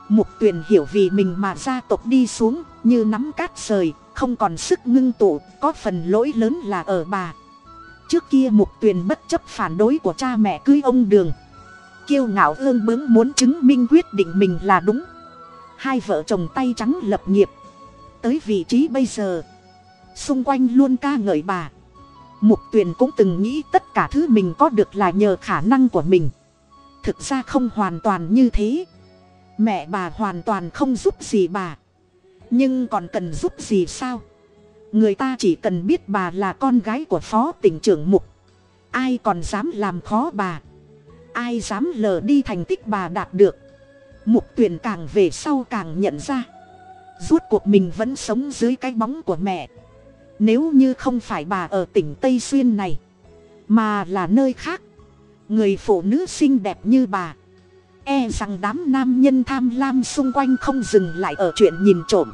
mục tuyền hiểu vì mình mà gia tộc đi xuống, như nắm cát rời, không còn sức ngưng tụ, có phần lỗi lớn là ở bà. Trước kia mục tuyền bất chấp phản đối của cha mẹ cưới ông đường. Kiêu ngạo ương bướng muốn chứng minh quyết định mình là đúng. Hai vợ chồng tay trắng lập nghiệp. Tới vị trí bây giờ, xung quanh luôn ca ngợi bà. Mục tuyền cũng từng nghĩ tất cả thứ mình có được là nhờ khả năng của mình. Thực ra không hoàn toàn như thế mẹ bà hoàn toàn không giúp gì bà. Nhưng còn cần giúp gì sao? Người ta chỉ cần biết bà là con gái của phó tỉnh trưởng mục. Ai còn dám làm khó bà? Ai dám lờ đi thành tích bà đạt được? Mục tuyền càng về sau càng nhận ra. Rút cuộc mình vẫn sống dưới cái bóng của mẹ. Nếu như không phải bà ở tỉnh tây xuyên này, mà là nơi khác, người phụ nữ xinh đẹp như bà e rằng đám nam nhân tham lam xung quanh không dừng lại ở chuyện nhìn trộm.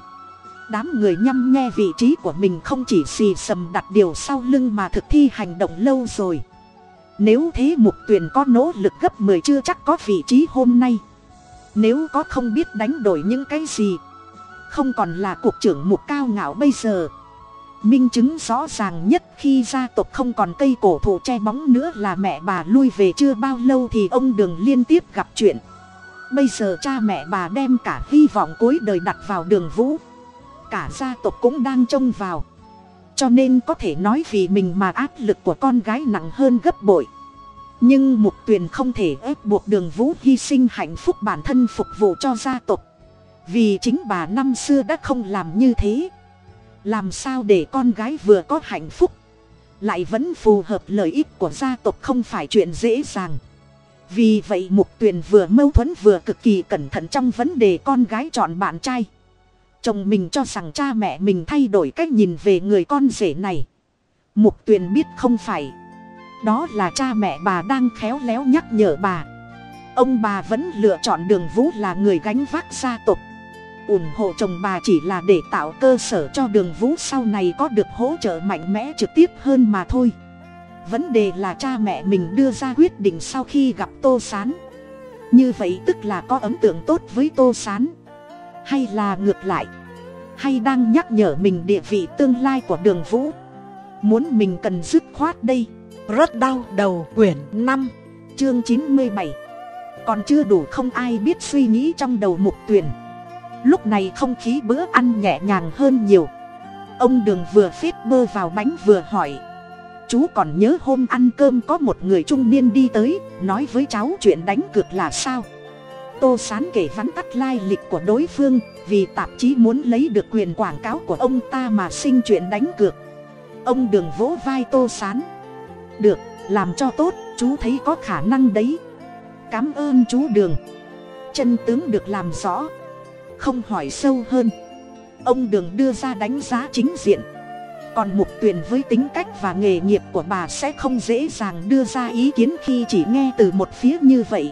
Đám người nhăm nghe vị trí của mình không chỉ xì sầm đặt điều sau lưng mà thực thi hành động lâu rồi. Nếu thế mục tuyền có nỗ lực gấp mười chưa chắc có vị trí hôm nay. Nếu có không biết đánh đổi những cái gì. Không còn là cục trưởng mục cao ngạo bây giờ minh chứng rõ ràng nhất khi gia tộc không còn cây cổ thụ che bóng nữa là mẹ bà lui về chưa bao lâu thì ông đường liên tiếp gặp chuyện. Bây giờ cha mẹ bà đem cả hy vọng cuối đời đặt vào đường vũ. Cả gia tộc cũng đang trông vào. Cho nên có thể nói vì mình mà áp lực của con gái nặng hơn gấp bội. Nhưng mục tuyền không thể ép buộc đường vũ hy sinh hạnh phúc bản thân phục vụ cho gia tộc. Vì chính bà năm xưa đã không làm như thế làm sao để con gái vừa có hạnh phúc? Lại vẫn phù hợp lợi ích của gia tộc không phải chuyện dễ dàng. Vì vậy mục tuyền vừa mâu thuẫn vừa cực kỳ cẩn thận trong vấn đề con gái chọn bạn trai. Chồng mình cho rằng cha mẹ mình thay đổi cách nhìn về người con rể này. Mục tuyền biết không phải. Đó là cha mẹ bà đang khéo léo nhắc nhở bà. Ông bà vẫn lựa chọn đường vũ là người gánh vác gia tộc ủng hộ chồng bà chỉ là để tạo cơ sở cho đường vũ sau này có được hỗ trợ mạnh mẽ trực tiếp hơn mà thôi. Vấn đề là cha mẹ mình đưa ra quyết định sau khi gặp tô s á n như vậy tức là có ấn tượng tốt với tô s á n hay là ngược lại? Hay đang nhắc nhở mình địa vị tương lai của đường vũ? Muốn mình cần dứt khoát đây? Rất đau đầu, quyển năm, chương chín mươi bảy. Còn chưa đủ không ai biết suy nghĩ trong đầu mục tuyển lúc này không khí bữa ăn nhẹ nhàng hơn nhiều. Ông đường vừa phết bơ vào bánh vừa hỏi. Chú còn nhớ hôm ăn cơm có một người trung niên đi tới, nói với cháu chuyện đánh cược là sao? Tô sán kể vắn tắt lai lịch của đối phương, vì tạp chí muốn lấy được quyền quảng cáo của ông ta mà sinh chuyện đánh cược. Ông đường vỗ vai tô sán. Được, làm cho tốt, chú thấy có khả năng đấy. Cảm ơn chú đường. Chân tướng được làm rõ không hỏi sâu hơn. Ông đường đưa ra đánh giá chính diện. Còn mục tuyền với tính cách và nghề nghiệp của bà sẽ không dễ dàng đưa ra ý kiến khi chỉ nghe từ một phía như vậy.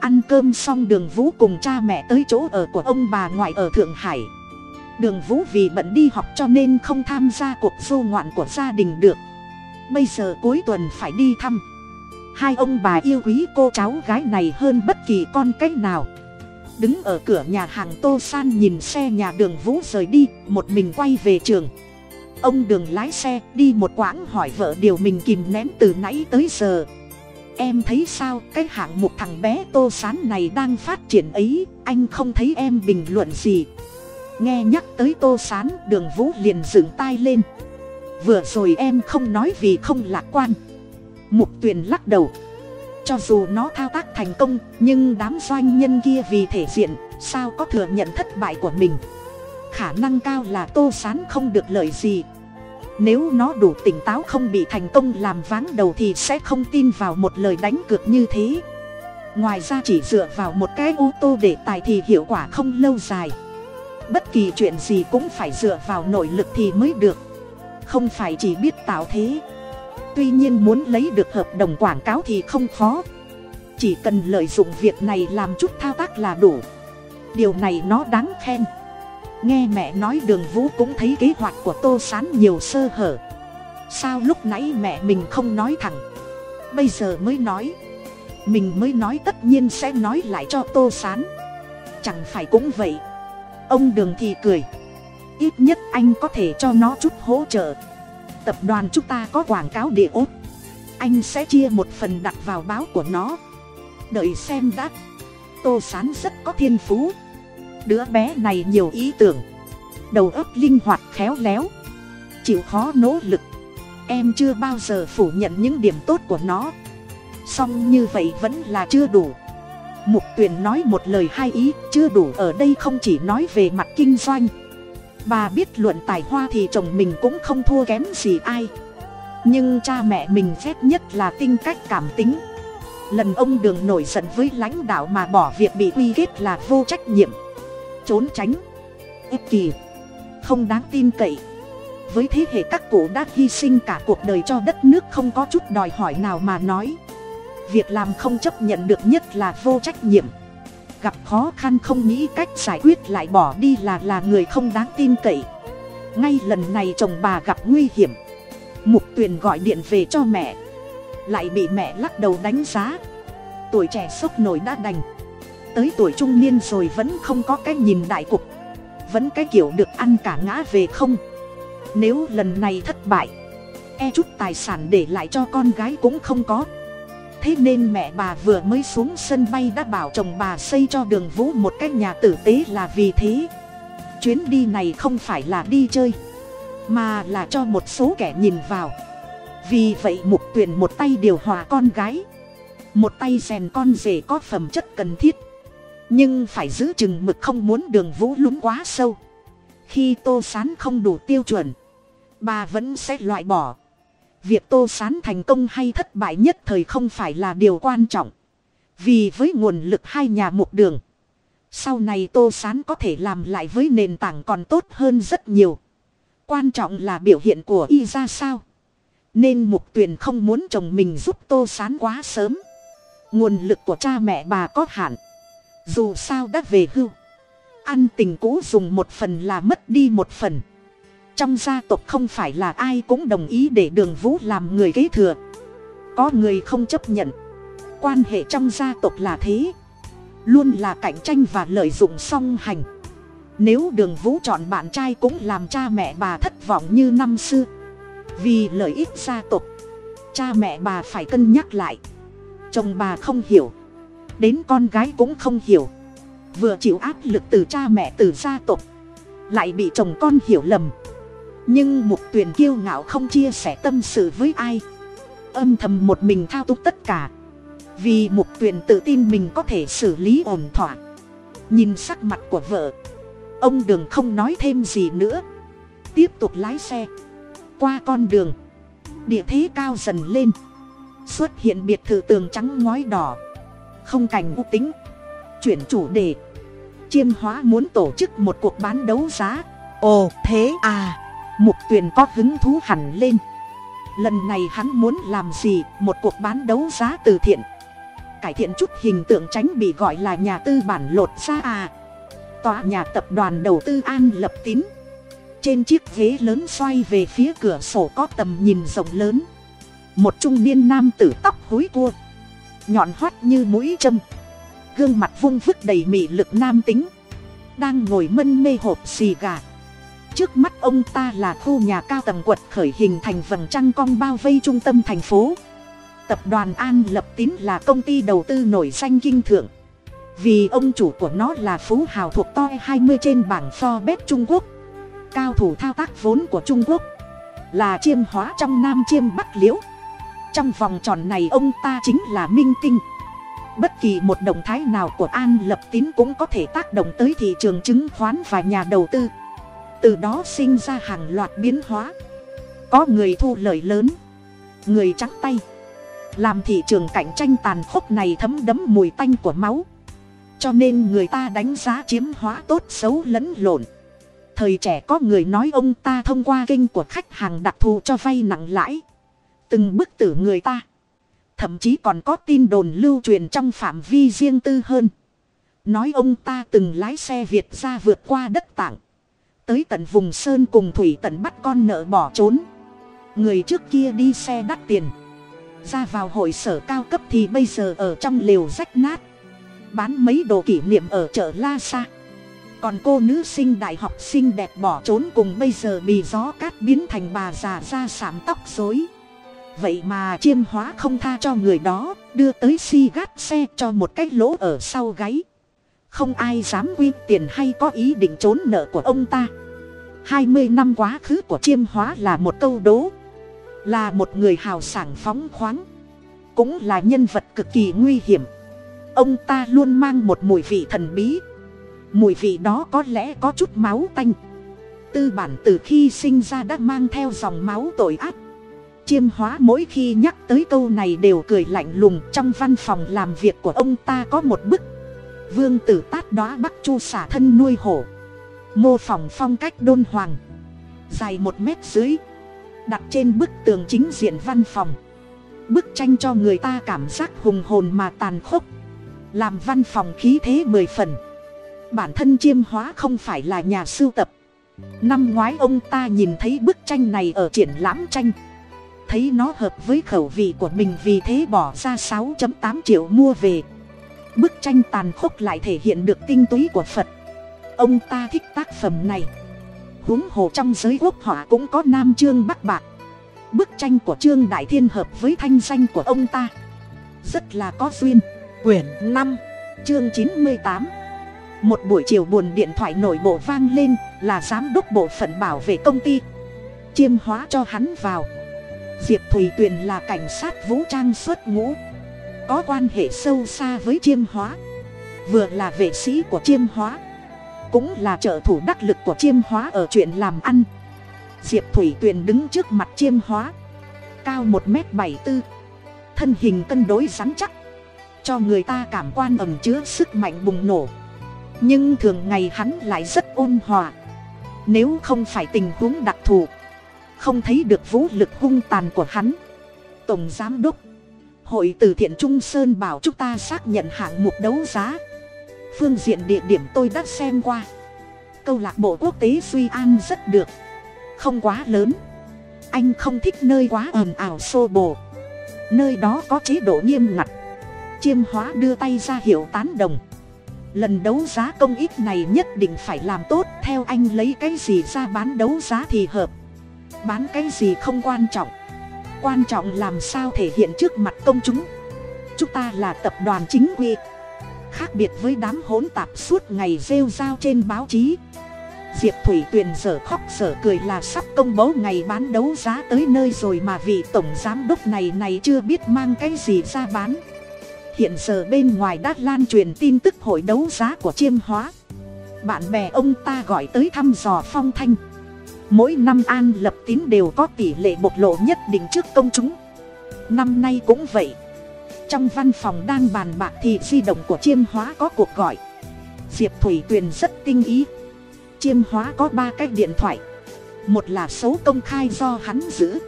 Ăn cơm xong đường vũ cùng cha mẹ tới chỗ ở của ông bà ngoại ở thượng hải. Đường vũ vì bận đi học cho nên không tham gia cuộc du ngoạn của gia đình được. Bây giờ cuối tuần phải đi thăm. Hai ông bà yêu quý cô cháu gái này hơn bất kỳ con cái nào đứng ở cửa nhà hàng tô san nhìn xe nhà đường vũ rời đi, một mình quay về trường. Ông đường lái xe đi một quãng hỏi vợ điều mình kìm nén từ nãy tới giờ. Em thấy sao, cái hạng mục thằng bé tô sán này đang phát triển ấy, anh không thấy em bình luận gì. Nghe nhắc tới tô sán đường vũ liền dựng tai lên. Vừa rồi em không nói vì không lạc quan. Mục tuyền lắc đầu cho dù nó thao tác thành công, nhưng đám doanh nhân kia vì thể diện, sao có thừa nhận thất bại của mình? Khả năng cao là tô sán không được lợi gì. Nếu nó đủ tỉnh táo không bị thành công làm váng đầu thì sẽ không tin vào một lời đánh cược như thế. Ngoài ra chỉ dựa vào một cái ô tô để tài thì hiệu quả không lâu dài. Bất kỳ chuyện gì cũng phải dựa vào nội lực thì mới được. Không phải chỉ biết tạo thế tuy nhiên muốn lấy được hợp đồng quảng cáo thì không khó. Chỉ cần lợi dụng việc này làm chút thao tác là đủ. Điều này nó đáng khen. Nghe mẹ nói đường vũ cũng thấy kế hoạch của tô s á n nhiều sơ hở. Sao lúc nãy mẹ mình không nói thẳng? Bây giờ mới nói. Mình mới nói tất nhiên sẽ nói lại cho tô s á n chẳng phải cũng vậy? Ông đường thì cười. Ít nhất anh có thể cho nó chút hỗ trợ tập đoàn chúng ta có quảng cáo địa ốt anh sẽ chia một phần đặt vào báo của nó. Đợi xem đã. Tô sán rất có thiên phú. Đứa bé này nhiều ý tưởng. Đầu óc linh hoạt, khéo léo. Chịu khó nỗ lực. Em chưa bao giờ phủ nhận những điểm tốt của nó. Song như vậy vẫn là chưa đủ. Mục tuyền nói một lời hai ý, chưa đủ, ở đây không chỉ nói về mặt kinh doanh bà biết luận tài hoa thì chồng mình cũng không thua kém gì ai. Nhưng cha mẹ mình ghét nhất là tinh cách cảm tính. Lần ông đường nổi giận với lãnh đạo mà bỏ việc bị quy kết là vô trách nhiệm. Trốn tránh. Ích kỳ. Không đáng tin cậy. Với thế hệ các cụ đã hy sinh cả cuộc đời cho đất nước không có chút đòi hỏi nào mà nói. Việc làm không chấp nhận được nhất là vô trách nhiệm gặp khó khăn không nghĩ cách giải quyết lại bỏ đi là là người không đáng tin cậy. Ngay lần này chồng bà gặp nguy hiểm. Mục tuyền gọi điện về cho mẹ. Lại bị mẹ lắc đầu đánh giá. Tuổi trẻ sốc nổi đã đành. Tới tuổi trung niên rồi vẫn không có cái nhìn đại cục. Vẫn cái kiểu được ăn cả ngã về không. Nếu lần này thất bại e chút tài sản để lại cho con gái cũng không có thế nên mẹ bà vừa mới xuống sân bay đã bảo chồng bà xây cho đường vũ một cái nhà tử tế là vì thế. Chuyến đi này không phải là đi chơi, mà là cho một số kẻ nhìn vào. Vì vậy mục tuyển một tay điều hòa con gái, một tay rèn con rể có phẩm chất cần thiết. Nhưng phải giữ chừng mực không muốn đường vũ lún quá sâu. Khi tô sán không đủ tiêu chuẩn, bà vẫn sẽ loại bỏ việc tô sán thành công hay thất bại nhất thời không phải là điều quan trọng. Vì với nguồn lực hai nhà một đường, sau này tô sán có thể làm lại với nền tảng còn tốt hơn rất nhiều. Quan trọng là biểu hiện của y ra sao. Nên mục tuyền không muốn chồng mình giúp tô sán quá sớm. Nguồn lực của cha mẹ bà có hạn. Dù sao đã về hưu, ăn tình cũ dùng một phần là mất đi một phần trong gia tộc không phải là ai cũng đồng ý để đường vũ làm người kế thừa. Có người không chấp nhận. Quan hệ trong gia tộc là thế. Luôn là cạnh tranh và lợi dụng song hành. Nếu đường vũ chọn bạn trai cũng làm cha mẹ bà thất vọng như năm xưa. Vì lợi ích gia tộc, cha mẹ bà phải cân nhắc lại. Chồng bà không hiểu, đến con gái cũng không hiểu. Vừa chịu áp lực từ cha mẹ, từ gia tộc, lại bị chồng con hiểu lầm nhưng mục tuyền kiêu ngạo không chia sẻ tâm sự với ai. Âm thầm một mình thao túng tất cả. Vì mục tuyền tự tin mình có thể xử lý ổn thỏa. Nhìn sắc mặt của vợ. Ông đường không nói thêm gì nữa. Tiếp tục lái xe. Qua con đường. Địa thế cao dần lên. Xuất hiện biệt thự tường trắng ngói đỏ. Không cảnh u tính. Chuyển chủ đề. Chiêm hóa muốn tổ chức một cuộc bán đấu giá. Ồ, thế à? Mục tuyền có hứng thú hẳn lên. Lần này hắn muốn làm gì, một cuộc bán đấu giá từ thiện. Cải thiện chút hình tượng tránh bị gọi là nhà tư bản lột ra à. Tòa nhà tập đoàn đầu tư an lập tín. Trên chiếc ghế lớn xoay về phía cửa sổ có tầm nhìn rộng lớn. Một trung niên nam tử tóc hối cua. Nhọn hoắt như mũi châm. Gương mặt vung vức đầy mị lực nam tính. Đang ngồi mân mê hộp xì gà trước mắt ông ta là khu nhà cao tầng quật khởi hình thành vầng trăng cong bao vây trung tâm thành phố. Tập đoàn an lập tín là công ty đầu tư nổi danh kinh thượng. Vì ông chủ của nó là phú hào thuộc toi hai mươi trên bảng forbes trung quốc. Cao thủ thao tác vốn của trung quốc là chiêm hóa trong nam chiêm bắc liễu. Trong vòng tròn này ông ta chính là minh tinh. Bất kỳ một động thái nào của an lập tín cũng có thể tác động tới thị trường chứng khoán và nhà đầu tư từ đó sinh ra hàng loạt biến hóa. Có người thu lợi lớn, người trắng tay. Làm thị trường cạnh tranh tàn khốc này thấm đấm mùi tanh của máu. Cho nên người ta đánh giá chiếm hóa tốt xấu lẫn lộn. Thời trẻ có người nói ông ta thông qua kênh của khách hàng đặc thù cho vay nặng lãi. Từng bức tử người ta. Thậm chí còn có tin đồn lưu truyền trong phạm vi riêng tư hơn. Nói ông ta từng lái xe việt ra vượt qua đất tảng tới tận vùng sơn cùng thủy tận bắt con nợ bỏ trốn. Người trước kia đi xe đắt tiền. Ra vào hội sở cao cấp thì bây giờ ở trong lều rách nát. Bán mấy đồ kỷ niệm ở chợ la sa. Còn cô nữ sinh đại học xinh đẹp bỏ trốn cùng bây giờ bị gió cát biến thành bà già ra sảm tóc dối vậy mà chiêm hóa không tha cho người đó, đưa tới si gát xe cho một cái lỗ ở sau gáy không ai dám quy tiền hay có ý định trốn nợ của ông ta. Hai mươi năm quá khứ của chiêm hóa là một câu đố, là một người hào sảng phóng khoáng, cũng là nhân vật cực kỳ nguy hiểm. Ông ta luôn mang một mùi vị thần bí. Mùi vị đó có lẽ có chút máu tanh. Tư bản từ khi sinh ra đã mang theo dòng máu tội ác. Chiêm hóa mỗi khi nhắc tới câu này đều cười lạnh lùng. Trong văn phòng làm việc của ông ta có một bức vương tử tát đoá bắc chu xả thân nuôi hổ. Mô phỏng phong cách đôn hoàng. Dài một mét dưới. Đặt trên bức tường chính diện văn phòng. Bức tranh cho người ta cảm giác hùng hồn mà tàn khốc. Làm văn phòng khí thế mười phần. Bản thân chiêm hóa không phải là nhà sưu tập. Năm ngoái ông ta nhìn thấy bức tranh này ở triển lãm tranh. Thấy nó hợp với khẩu vị của mình vì thế bỏ ra 6 tám triệu mua về bức tranh tàn khốc lại thể hiện được tinh túy của phật. Ông ta thích tác phẩm này. Huống hồ trong giới quốc họa cũng có nam trương bắc bạc. Bức tranh của trương đại thiên hợp với thanh danh của ông ta. Rất là có duyên. Quyển năm chương chín mươi tám. Một buổi chiều buồn điện thoại nổi bộ vang lên là giám đốc bộ phận bảo vệ công ty. Chiêm hóa cho hắn vào. Diệp thùy tuyền là cảnh sát vũ trang xuất ngũ có quan hệ sâu xa với chiêm hóa. Vừa là vệ sĩ của chiêm hóa, cũng là trợ thủ đắc lực của chiêm hóa ở chuyện làm ăn. Diệp thủy tuyền đứng trước mặt chiêm hóa, cao một m bảy tư, thân hình cân đối rắn chắc, cho người ta cảm quan ẩm chứa sức mạnh bùng nổ. Nhưng thường ngày hắn lại rất ôn hòa. Nếu không phải tình huống đặc thù, không thấy được vũ lực hung tàn của hắn, tổng giám đốc hội từ thiện trung sơn bảo chúng ta xác nhận hạng mục đấu giá. Phương diện địa điểm tôi đã xem qua. Câu lạc bộ quốc tế suy an rất được. Không quá lớn. Anh không thích nơi quá ồn ào xô bồ. Nơi đó có chế độ nghiêm ngặt. Chiêm hóa đưa tay ra hiệu tán đồng. Lần đấu giá công ích này nhất định phải làm tốt, theo anh lấy cái gì ra bán đấu giá thì hợp. Bán cái gì không quan trọng quan trọng làm sao thể hiện trước mặt công chúng. Chúng ta là tập đoàn chính quy, khác biệt với đám hỗn tạp suốt ngày rêu rao trên báo chí. Diệp thủy tuyền dở khóc dở cười là sắp công bố ngày bán đấu giá tới nơi rồi mà vị tổng giám đốc này này chưa biết mang cái gì ra bán. Hiện giờ bên ngoài đã lan truyền tin tức hội đấu giá của chiêm hóa. Bạn bè ông ta gọi tới thăm dò phong thanh mỗi năm an lập tín đều có tỷ lệ bộc lộ nhất định trước công chúng. Năm nay cũng vậy. Trong văn phòng đang bàn bạc thì di động của chiêm hóa có cuộc gọi. Diệp thủy tuyền rất tinh ý. Chiêm hóa có ba cái điện thoại. Một là số công khai do hắn giữ.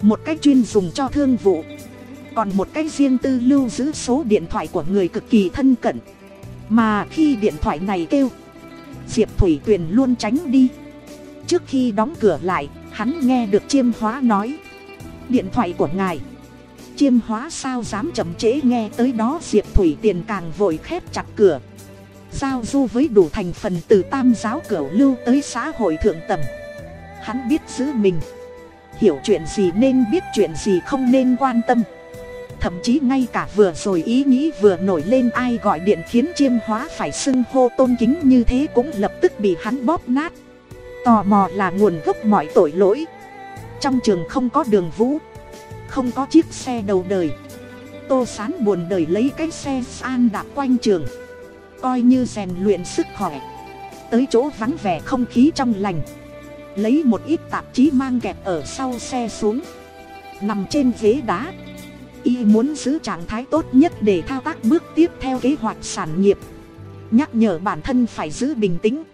Một cái chuyên dùng cho thương vụ. Còn một cái riêng tư lưu giữ số điện thoại của người cực kỳ thân cận. Mà khi điện thoại này kêu, diệp thủy tuyền luôn tránh đi trước khi đóng cửa lại, hắn nghe được chiêm hóa nói. Điện thoại của ngài. Chiêm hóa sao dám chậm trễ nghe tới đó, diệp thủy tiền càng vội khép chặt cửa. Giao du với đủ thành phần từ tam giáo cửu lưu tới xã hội thượng tầng. Hắn biết giữ mình. Hiểu chuyện gì nên biết chuyện gì không nên quan tâm. Thậm chí ngay cả vừa rồi ý nghĩ vừa nổi lên ai gọi điện khiến chiêm hóa phải xưng hô tôn kính như thế cũng lập tức bị hắn bóp nát tò mò là nguồn gốc mọi tội lỗi. Trong trường không có đường vũ, không có chiếc xe đầu đời. Tô sán buồn đời lấy cái xe san đạp quanh trường, coi như rèn luyện sức khỏe. Tới chỗ vắng vẻ không khí trong lành, lấy một ít tạp chí mang kẹp ở sau xe xuống, nằm trên ghế đá. Y muốn giữ trạng thái tốt nhất để thao tác bước tiếp theo kế hoạch sản nghiệp. Nhắc nhở bản thân phải giữ bình tĩnh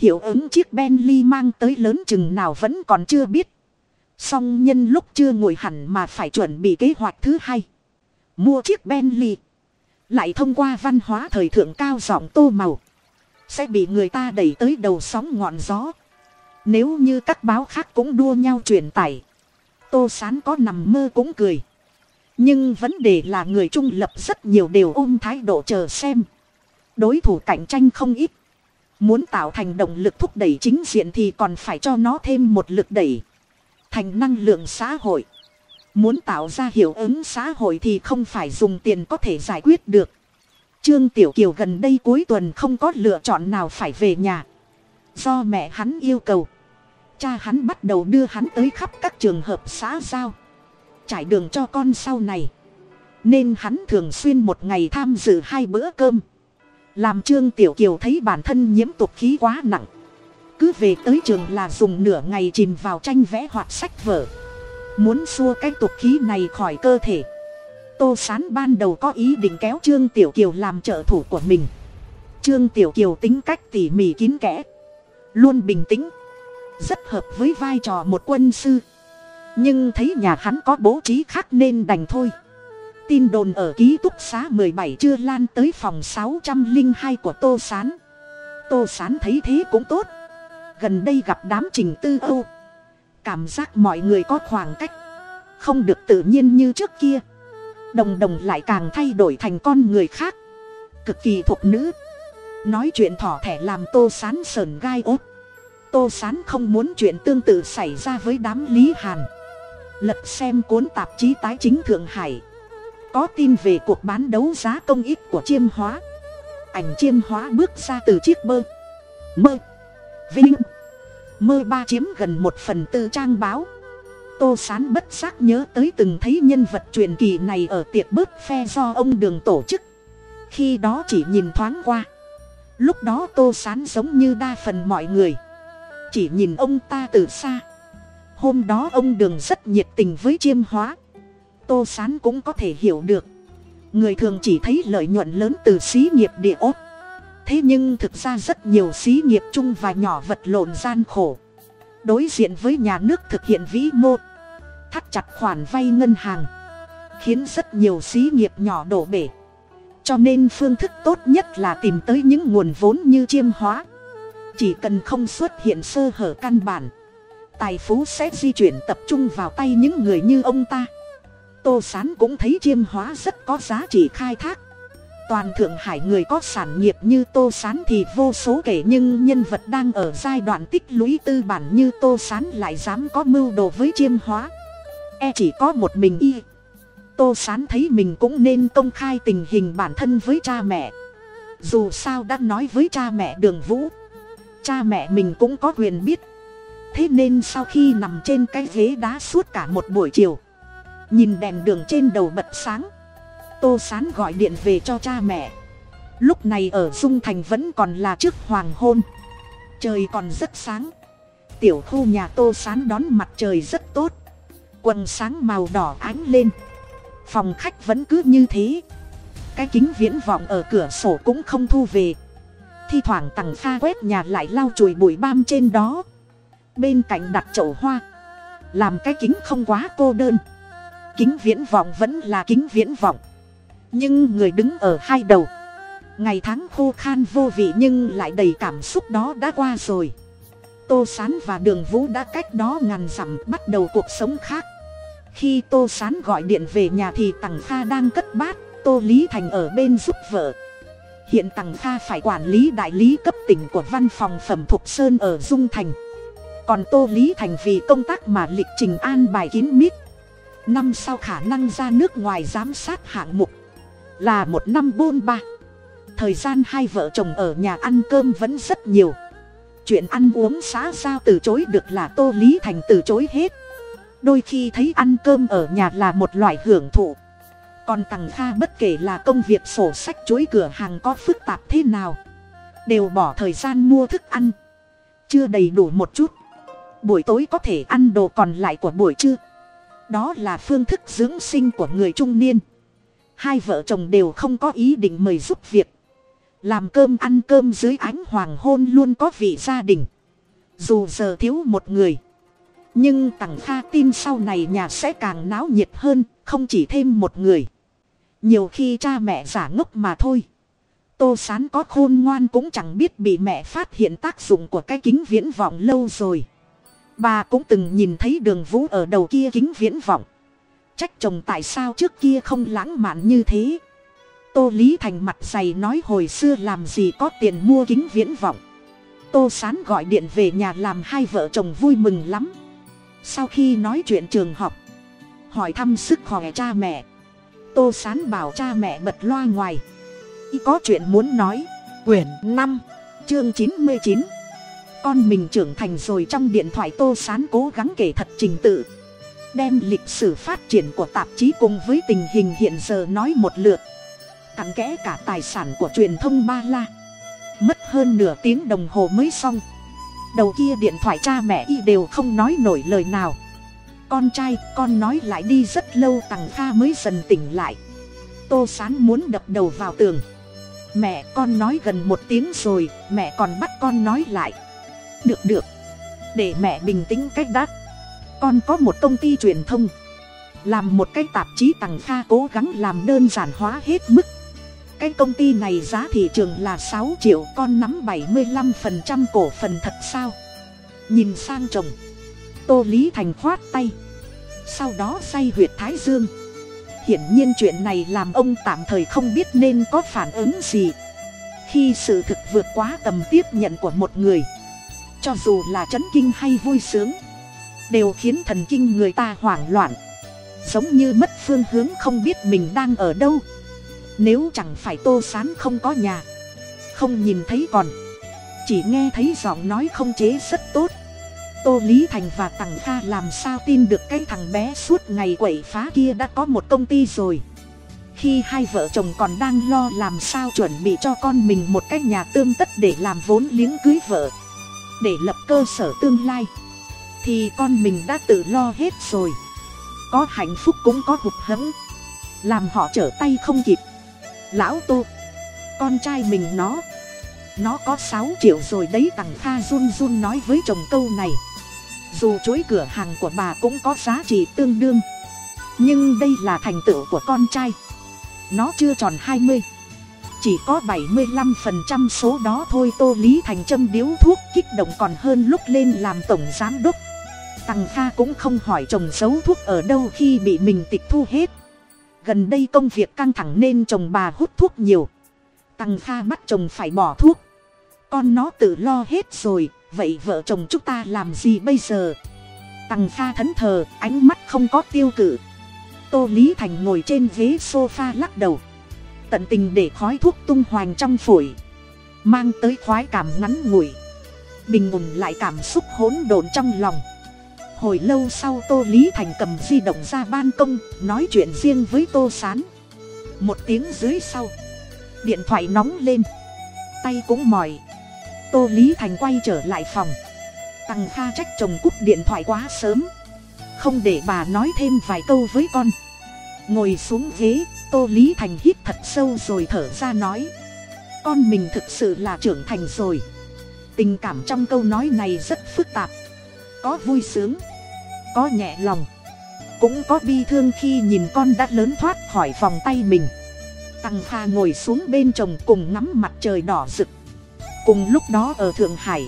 hiệu ứng chiếc bentley mang tới lớn chừng nào vẫn còn chưa biết. Song nhân lúc chưa ngồi hẳn mà phải chuẩn bị kế hoạch thứ hai. Mua chiếc bentley. Lại thông qua văn hóa thời thượng cao giọng tô màu. Sẽ bị người ta đẩy tới đầu sóng ngọn gió. Nếu như các báo khác cũng đua nhau truyền tải, tô sán có nằm mơ cũng cười. Nhưng vấn đề là người trung lập rất nhiều đều ôm thái độ chờ xem. Đối thủ cạnh tranh không ít muốn tạo thành động lực thúc đẩy chính diện thì còn phải cho nó thêm một lực đẩy. Thành năng lượng xã hội. Muốn tạo ra hiệu ứng xã hội thì không phải dùng tiền có thể giải quyết được. Trương tiểu kiều gần đây cuối tuần không có lựa chọn nào phải về nhà. Do mẹ hắn yêu cầu. Cha hắn bắt đầu đưa hắn tới khắp các trường hợp xã giao. Trải đường cho con sau này. Nên hắn thường xuyên một ngày tham dự hai bữa cơm làm trương tiểu kiều thấy bản thân nhiễm tục khí quá nặng. Cứ về tới trường là dùng nửa ngày chìm vào tranh vẽ hoặc sách vở. Muốn xua cái tục khí này khỏi cơ thể. Tô sán ban đầu có ý định kéo trương tiểu kiều làm trợ thủ của mình. Trương tiểu kiều tính cách tỉ mỉ kín kẽ. Luôn bình tĩnh. Rất hợp với vai trò một quân sư. Nhưng thấy nhà hắn có bố trí khác nên đành thôi tin đồn ở ký túc xá mười bảy chưa lan tới phòng sáu trăm linh hai của tô s á n tô s á n thấy thế cũng tốt. Gần đây gặp đám trình tư âu. Cảm giác mọi người có khoảng cách. Không được tự nhiên như trước kia. Đồng đồng lại càng thay đổi thành con người khác. Cực kỳ thuộc nữ. Nói chuyện thỏ thẻ làm tô sán sờn gai ốt tô sán không muốn chuyện tương tự xảy ra với đám lý hàn. Lật xem cuốn tạp chí tái chính thượng hải có tin về cuộc bán đấu giá công ích của chiêm hóa. Ảnh chiêm hóa bước ra từ chiếc bơ. Mơ. Vinh. Mơ ba chiếm gần một phần tư trang báo. Tô sán bất giác nhớ tới từng thấy nhân vật truyền kỳ này ở tiệc bớt phe do ông đường tổ chức. Khi đó chỉ nhìn thoáng qua. Lúc đó tô sán giống như đa phần mọi người. Chỉ nhìn ông ta từ xa. Hôm đó ông đường rất nhiệt tình với chiêm hóa tô sán cũng có thể hiểu được. Người thường chỉ thấy lợi nhuận lớn từ xí nghiệp địa ốt thế nhưng thực ra rất nhiều xí nghiệp chung và nhỏ vật lộn gian khổ. Đối diện với nhà nước thực hiện vĩ mô, thắt chặt khoản vay ngân hàng, khiến rất nhiều xí nghiệp nhỏ đổ bể. Cho nên phương thức tốt nhất là tìm tới những nguồn vốn như chiêm hóa. Chỉ cần không xuất hiện sơ hở căn bản, tài phú sẽ di chuyển tập trung vào tay những người như ông ta tô sán cũng thấy chiêm hóa rất có giá trị khai thác. Toàn thượng hải người có sản nghiệp như tô sán thì vô số kể nhưng nhân vật đang ở giai đoạn tích lũy tư bản như tô sán lại dám có mưu đồ với chiêm hóa. E chỉ có một mình y. Tô sán thấy mình cũng nên công khai tình hình bản thân với cha mẹ. Dù sao đã nói với cha mẹ đường vũ, cha mẹ mình cũng có quyền biết. Thế nên sau khi nằm trên cái ghế đá suốt cả một buổi chiều nhìn đèn đường trên đầu bật sáng. Tô sán gọi điện về cho cha mẹ. Lúc này ở dung thành vẫn còn là trước hoàng hôn. Trời còn rất sáng. Tiểu khu nhà tô sán đón mặt trời rất tốt. Quần sáng màu đỏ ánh lên. Phòng khách vẫn cứ như thế. Cái kính viễn vọng ở cửa sổ cũng không thu về. Thi thoảng tằng pha quét nhà lại lau chùi bụi bam trên đó. Bên cạnh đặt chậu hoa. Làm cái kính không quá cô đơn kính viễn vọng vẫn là kính viễn vọng. Nhưng người đứng ở hai đầu. Ngày tháng khô khan vô vị nhưng lại đầy cảm xúc đó đã qua rồi. Tô sán và đường vũ đã cách đó ngàn dặm bắt đầu cuộc sống khác. Khi tô sán gọi điện về nhà thì tằng kha đang cất bát, tô lý thành ở bên giúp vợ. Hiện tằng kha phải quản lý đại lý cấp tỉnh của văn phòng phẩm thục sơn ở dung thành. Còn tô lý thành vì công tác mà lịch trình an bài kín mít năm sau khả năng ra nước ngoài giám sát hạng mục là một năm bôn ba. Thời gian hai vợ chồng ở nhà ăn cơm vẫn rất nhiều. Chuyện ăn uống xã giao từ chối được là tô lý thành từ chối hết. Đôi khi thấy ăn cơm ở nhà là một loại hưởng thụ. Còn tằng kha bất kể là công việc sổ sách chuối cửa hàng có phức tạp thế nào, đều bỏ thời gian mua thức ăn. Chưa đầy đủ một chút. Buổi tối có thể ăn đồ còn lại của buổi trưa đó là phương thức dưỡng sinh của người trung niên. Hai vợ chồng đều không có ý định mời giúp việc. Làm cơm ăn cơm dưới ánh hoàng hôn luôn có vị gia đình. Dù giờ thiếu một người, nhưng tằng kha tin sau này nhà sẽ càng náo nhiệt hơn, không chỉ thêm một người. Nhiều khi cha mẹ giả ngốc mà thôi. Tô sán có khôn ngoan cũng chẳng biết bị mẹ phát hiện tác dụng của cái kính viễn vọng lâu rồi bà cũng từng nhìn thấy đường vũ ở đầu kia kính viễn vọng. Trách chồng tại sao trước kia không lãng mạn như thế? Tô lý thành mặt dày nói hồi xưa làm gì có tiền mua kính viễn vọng. Tô sán gọi điện về nhà làm hai vợ chồng vui mừng lắm. Sau khi nói chuyện trường học, hỏi thăm sức khỏe cha mẹ. Tô sán bảo cha mẹ bật loa ngoài. Y có chuyện muốn nói. Quyển năm, chương chín mươi chín con mình trưởng thành rồi trong điện thoại tô sán cố gắng kể thật trình tự. Đem lịch sử phát triển của tạp chí cùng với tình hình hiện giờ nói một lượt. Cặn kẽ cả tài sản của truyền thông ba la. Mất hơn nửa tiếng đồng hồ mới xong. Đầu kia điện thoại cha mẹ y đều không nói nổi lời nào. Con trai, con nói lại đi rất lâu, tằng kha mới dần tỉnh lại. Tô sán muốn đập đầu vào tường. Mẹ, con nói gần một tiếng rồi, mẹ còn bắt con nói lại được được. Để mẹ bình tĩnh cách đắt con có một công ty truyền thông. Làm một cái tạp chí tặng kha cố gắng làm đơn giản hóa hết mức. Cái công ty này giá thị trường là sáu triệu, con nắm bảy mươi 75% cổ phần thật sao? Nhìn sang chồng. Tô lý thành khoát tay. Sau đó say huyệt thái dương. Hiển nhiên chuyện này làm ông tạm thời không biết nên có phản ứng gì. Khi sự thực vượt quá tầm tiếp nhận của một người cho dù là chấn kinh hay vui sướng, đều khiến thần kinh người ta hoảng loạn. Giống như mất phương hướng không biết mình đang ở đâu. Nếu chẳng phải tô sán không có nhà, không nhìn thấy còn, chỉ nghe thấy giọng nói không chế rất tốt. Tô lý thành và tằng kha làm sao tin được cái thằng bé suốt ngày quậy phá kia đã có một công ty rồi? Khi hai vợ chồng còn đang lo làm sao chuẩn bị cho con mình một cái nhà tươm tất để làm vốn liếng cưới vợ để lập cơ sở tương lai, thì con mình đã tự lo hết rồi. Có hạnh phúc cũng có hụt hẫng. Làm họ trở tay không kịp. Lão tô, con trai mình nó nó có sáu triệu rồi đấy tằng kha run run nói với chồng câu này. Dù chuỗi cửa hàng của bà cũng có giá trị tương đương. Nhưng đây là thành tựu của con trai. Nó chưa tròn hai mươi chỉ có bảy mươi 75% số đó thôi. Tô lý thành châm điếu thuốc kích động còn hơn lúc lên làm tổng giám đốc. Tằng kha cũng không hỏi chồng giấu thuốc ở đâu khi bị mình tịch thu hết. Gần đây công việc căng thẳng nên chồng bà hút thuốc nhiều. Tằng kha bắt chồng phải bỏ thuốc. Con nó tự lo hết rồi, vậy vợ chồng chúng ta làm gì bây giờ? Tằng kha thẫn thờ, ánh mắt không có tiêu cự. Tô lý thành ngồi trên ghế s o f a lắc đầu tận tình để khói thuốc tung hoành trong phổi, mang tới khoái cảm ngắn ngủi, bình ổn lại cảm xúc hỗn độn trong lòng. Hồi lâu sau tô lý thành cầm di động ra ban công, nói chuyện riêng với tô s á n một tiếng dưới sau, điện thoại nóng lên, tay cũng mỏi. Tô lý thành quay trở lại phòng. Tằng kha trách chồng cúp điện thoại quá sớm. Không để bà nói thêm vài câu với con. Ngồi xuống ghế tô lý thành hít thật sâu rồi thở ra nói. Con mình thực sự là trưởng thành rồi. Tình cảm trong câu nói này rất phức tạp. Có vui sướng, có nhẹ lòng, cũng có bi thương khi nhìn con đã lớn thoát khỏi vòng tay mình. Tăng kha ngồi xuống bên chồng cùng ngắm mặt trời đỏ rực. Cùng lúc đó ở thượng hải,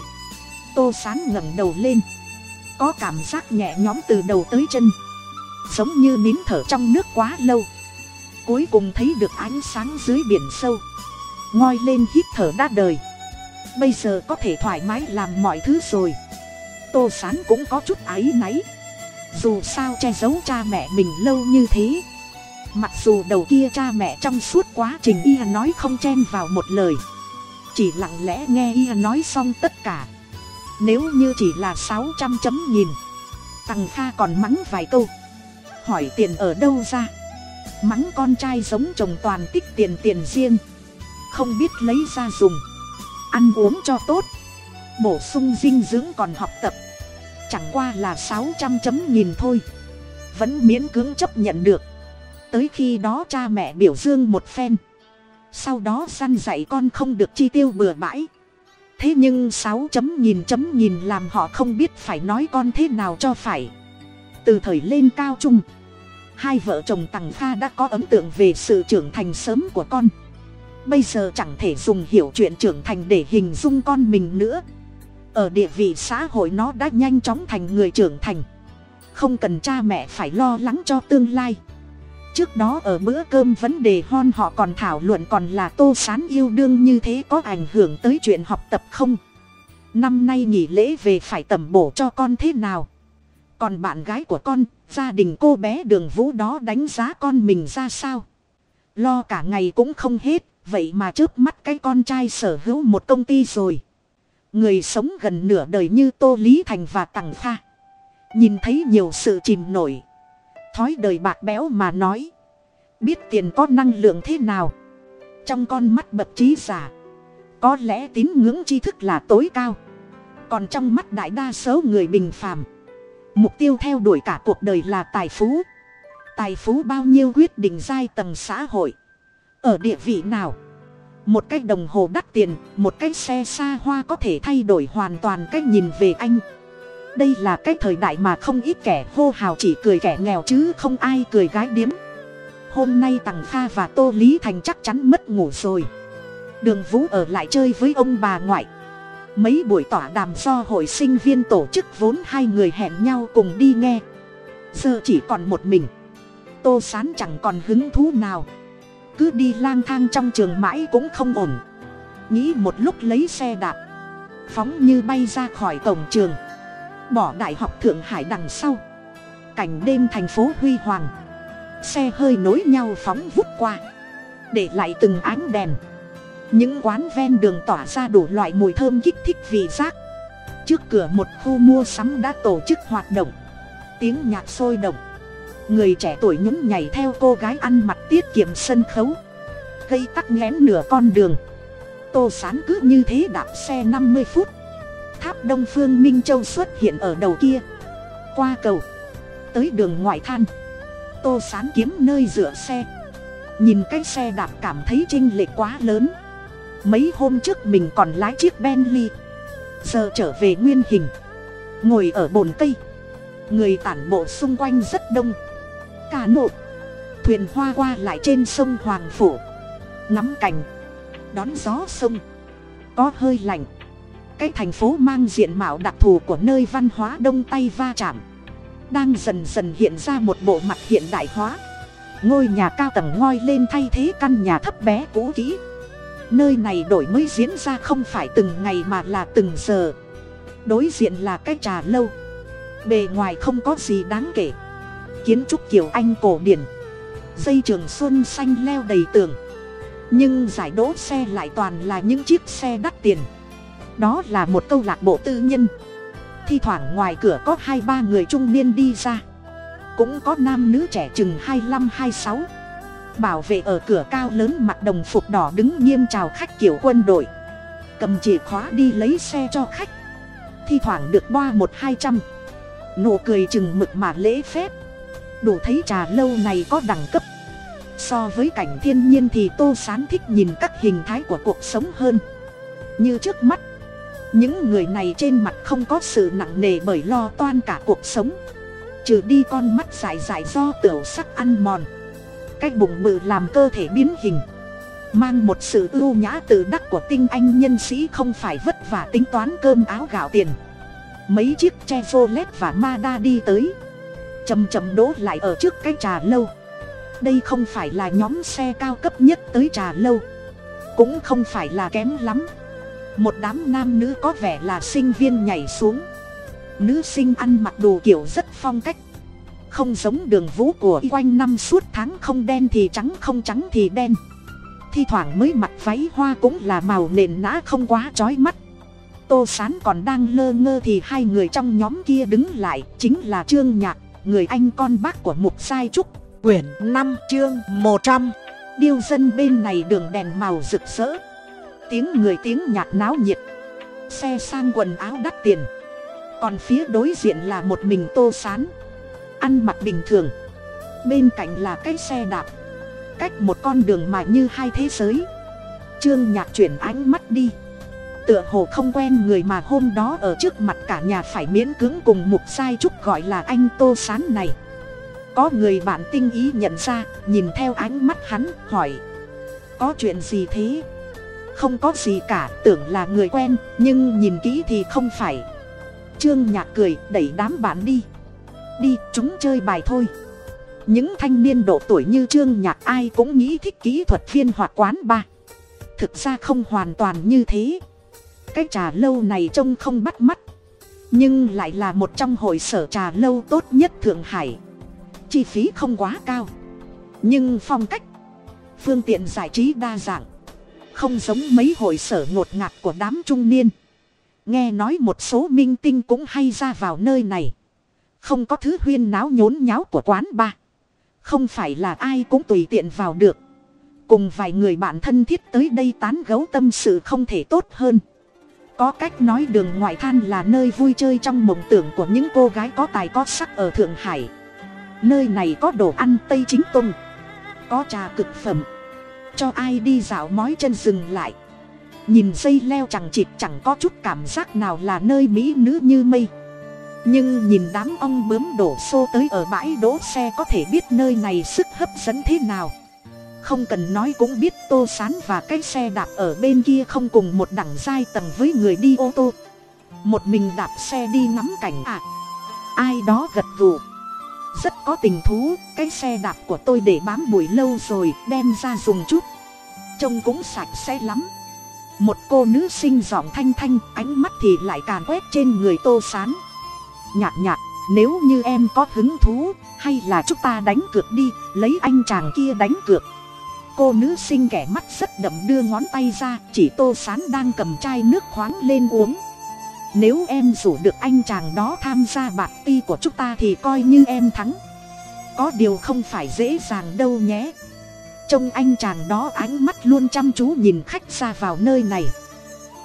tô sán ngẩng đầu lên. Có cảm giác nhẹ nhõm từ đầu tới chân. Giống như nín thở trong nước quá lâu cuối cùng thấy được ánh sáng dưới biển sâu. Ngoi lên hít thở đã đời. Bây giờ có thể thoải mái làm mọi thứ rồi. Tô sán cũng có chút áy náy. Dù sao che giấu cha mẹ mình lâu như thế. Mặc dù đầu kia cha mẹ trong suốt quá trình y nói không chen vào một lời. Chỉ lặng lẽ nghe y nói xong tất cả. Nếu như chỉ là sáu trăm chấm nhìn tằng kha còn mắng vài câu. Hỏi tiền ở đâu ra? Mắng con trai giống chồng toàn tích tiền tiền riêng. Không biết lấy ra dùng. Ăn uống cho tốt. Bổ sung dinh dưỡng còn học tập. Chẳng qua là sáu trăm chấm nghìn thôi. Vẫn miễn cưỡng chấp nhận được. Tới khi đó cha mẹ biểu dương một phen. Sau đó săn dạy con không được chi tiêu bừa bãi. Thế nhưng sáu chấm nghìn chấm nghìn làm họ không biết phải nói con thế nào cho phải. Từ thời lên cao trung hai vợ chồng tằng kha đã có ấn tượng về sự trưởng thành sớm của con. Bây giờ chẳng thể dùng hiểu chuyện trưởng thành để hình dung con mình nữa. Ở địa vị xã hội nó đã nhanh chóng thành người trưởng thành. Không cần cha mẹ phải lo lắng cho tương lai. Trước đó ở bữa cơm vấn đề hon họ còn thảo luận còn là tô sán yêu đương như thế có ảnh hưởng tới chuyện học tập không? Năm nay nghỉ lễ về phải tẩm bổ cho con thế nào? Còn bạn gái của con, gia đình cô bé đường vũ đó đánh giá con mình ra sao? Lo cả ngày cũng không hết, vậy mà trước mắt cái con trai sở hữu một công ty rồi. Người sống gần nửa đời như tô lý thành và tằng pha nhìn thấy nhiều sự chìm nổi. Thói đời bạc béo mà nói. Biết tiền có năng lượng thế nào? Trong con mắt bậc trí giả, có lẽ tín ngưỡng tri thức là tối cao. Còn trong mắt đại đa số người bình phàm mục tiêu theo đuổi cả cuộc đời là tài phú. Tài phú bao nhiêu quyết định giai tầng xã hội. Ở địa vị nào? Một cái đồng hồ đắt tiền, một cái xe xa hoa có thể thay đổi hoàn toàn cái nhìn về anh. Đây là cái thời đại mà không ít kẻ hô hào chỉ cười kẻ nghèo chứ không ai cười gái điếm. Hôm nay tằng kha và tô lý thành chắc chắn mất ngủ rồi. Đường vũ ở lại chơi với ông bà ngoại mấy buổi tỏa đàm do hội sinh viên tổ chức vốn hai người hẹn nhau cùng đi nghe. Giờ chỉ còn một mình. Tô sán chẳng còn hứng thú nào. Cứ đi lang thang trong trường mãi cũng không ổn. Nghĩ một lúc lấy xe đạp. Phóng như bay ra khỏi cổng trường. Bỏ đại học thượng hải đằng sau. Cảnh đêm thành phố huy hoàng. Xe hơi nối nhau phóng vút qua. Để lại từng ánh đèn những quán ven đường tỏa ra đủ loại mùi thơm kích thích vị giác. Trước cửa một khu mua sắm đã tổ chức hoạt động. Tiếng nhạc sôi động. Người trẻ tuổi nhún nhảy theo cô gái ăn mặc tiết kiệm sân khấu. Gây tắc nghẽn nửa con đường. Tô sán cứ như thế đạp xe năm mươi phút. Tháp đông phương minh châu xuất hiện ở đầu kia. Qua cầu. Tới đường ngoại than. Tô sán kiếm nơi dựa xe. Nhìn cái xe đạp cảm thấy chênh lệch quá lớn mấy hôm trước mình còn lái chiếc bentley. Giờ trở về nguyên hình. Ngồi ở bồn cây. Người tản bộ xung quanh rất đông. Cả nộ. Thuyền hoa qua lại trên sông hoàng phủ. Ngắm cảnh. Đón gió sông. Có hơi lạnh. Cái thành phố mang diện mạo đặc thù của nơi văn hóa đông tây va chạm. Đang dần dần hiện ra một bộ mặt hiện đại hóa. Ngôi nhà cao tầng ngoi lên thay thế căn nhà thấp bé cũ kỹ nơi này đổi mới diễn ra không phải từng ngày mà là từng giờ. Đối diện là cái trà lâu. Bề ngoài không có gì đáng kể. Kiến trúc kiểu anh cổ điển. Dây trường xuân xanh leo đầy tường. Nhưng giải đỗ xe lại toàn là những chiếc xe đắt tiền. Đó là một câu lạc bộ tư nhân. Thi thoảng ngoài cửa có hai ba người trung niên đi ra. Cũng có nam nữ trẻ chừng hai mươi năm hai sáu bảo vệ ở cửa cao lớn mặc đồng phục đỏ đứng nghiêm chào khách kiểu quân đội. Cầm chìa khóa đi lấy xe cho khách. Thi thoảng được boa một hai trăm. Nụ cười chừng mực mà lễ phép. Đủ thấy trà lâu này có đẳng cấp. So với cảnh thiên nhiên thì tô sán thích nhìn các hình thái của cuộc sống hơn. Như trước mắt, những người này trên mặt không có sự nặng nề bởi lo toan cả cuộc sống. Trừ đi con mắt dài dài do tiểu sắc ăn mòn cái bụng bự làm cơ thể biến hình. Mang một sự ưu nhã tự đắc của tinh anh nhân sĩ không phải vất vả tính toán cơm áo gạo tiền. Mấy chiếc che led và Mada đi tới. Chầm chầm đỗ lại ở trước cái trà lâu. Đây không phải là nhóm xe cao cấp nhất tới trà lâu. Cũng không phải là kém lắm. Một đám nam nữ có vẻ là sinh viên nhảy xuống. Nữ sinh ăn mặc đồ kiểu rất phong cách không giống đường vũ của y quanh năm suốt tháng không đen thì trắng không trắng thì đen. Thi thoảng mới mặc váy hoa cũng là màu nền nã không quá trói mắt. Tô sán còn đang lơ ngơ thì hai người trong nhóm kia đứng lại chính là trương nhạc người anh con bác của mục sai trúc. Quyển năm chương một trăm. Điêu dân bên này đường đèn màu rực rỡ. Tiếng người tiếng nhạc náo nhiệt. Xe sang quần áo đắt tiền. Còn phía đối diện là một mình tô sán ăn mặc bình thường. Bên cạnh là cái xe đạp. Cách một con đường mà như hai thế giới. Trương nhạc chuyển ánh mắt đi. Tựa hồ không quen người mà hôm đó ở trước mặt cả nhà phải miễn cưỡng cùng mục sai trúc gọi là anh tô sán này. Có người bạn tinh ý nhận ra, nhìn theo ánh mắt hắn, hỏi. Có chuyện gì thế? Không có gì cả, tưởng là người quen, nhưng nhìn kỹ thì không phải. Trương nhạc cười, đẩy đám bạn đi đi, chúng chơi bài thôi. Những thanh niên độ tuổi như trương nhạc ai cũng nghĩ thích kỹ thuật viên hoặc quán ba. Thực ra không hoàn toàn như thế. Cái trà lâu này trông không bắt mắt, nhưng lại là một trong hội sở trà lâu tốt nhất thượng hải. Chi phí không quá cao, nhưng phong cách, phương tiện giải trí đa dạng, không giống mấy hội sở ngột ngạt của đám trung niên. Nghe nói một số minh tinh cũng hay ra vào nơi này không có thứ huyên náo nhốn nháo của quán ba. Không phải là ai cũng tùy tiện vào được. Cùng vài người bạn thân thiết tới đây tán gấu tâm sự không thể tốt hơn. Có cách nói đường ngoại than là nơi vui chơi trong mộng tưởng của những cô gái có tài có sắc ở thượng hải. Nơi này có đồ ăn tây chính tông, có trà cực phẩm. Cho ai đi dạo mói chân dừng lại. Nhìn dây leo chẳng chịt chẳng có chút cảm giác nào là nơi mỹ nữ như mây nhưng nhìn đám ong bướm đổ xô tới ở bãi đỗ xe có thể biết nơi này sức hấp dẫn thế nào. Không cần nói cũng biết tô sán và cái xe đạp ở bên kia không cùng một đẳng giai tầng với người đi ô tô. Một mình đạp xe đi ngắm cảnh ạ. À. ai đó gật gù. Rất có tình thú, cái xe đạp của tôi để bám bụi lâu rồi, đem ra dùng chút. Trông cũng sạch sẽ lắm. Một cô nữ sinh giọng thanh thanh, ánh mắt thì lại càn quét trên người tô sán nhạt nhạt, nếu như em có hứng thú, hay là chúng ta đánh cược đi, lấy anh chàng kia đánh cược. Cô nữ sinh kẻ mắt rất đậm đưa ngón tay ra, chỉ tô sán đang cầm chai nước khoáng lên uống. Nếu em rủ được anh chàng đó tham gia bạc ti của chúng ta thì coi như em thắng. Có điều không phải dễ dàng đâu nhé. Trông anh chàng đó ánh mắt luôn chăm chú nhìn khách ra vào nơi này.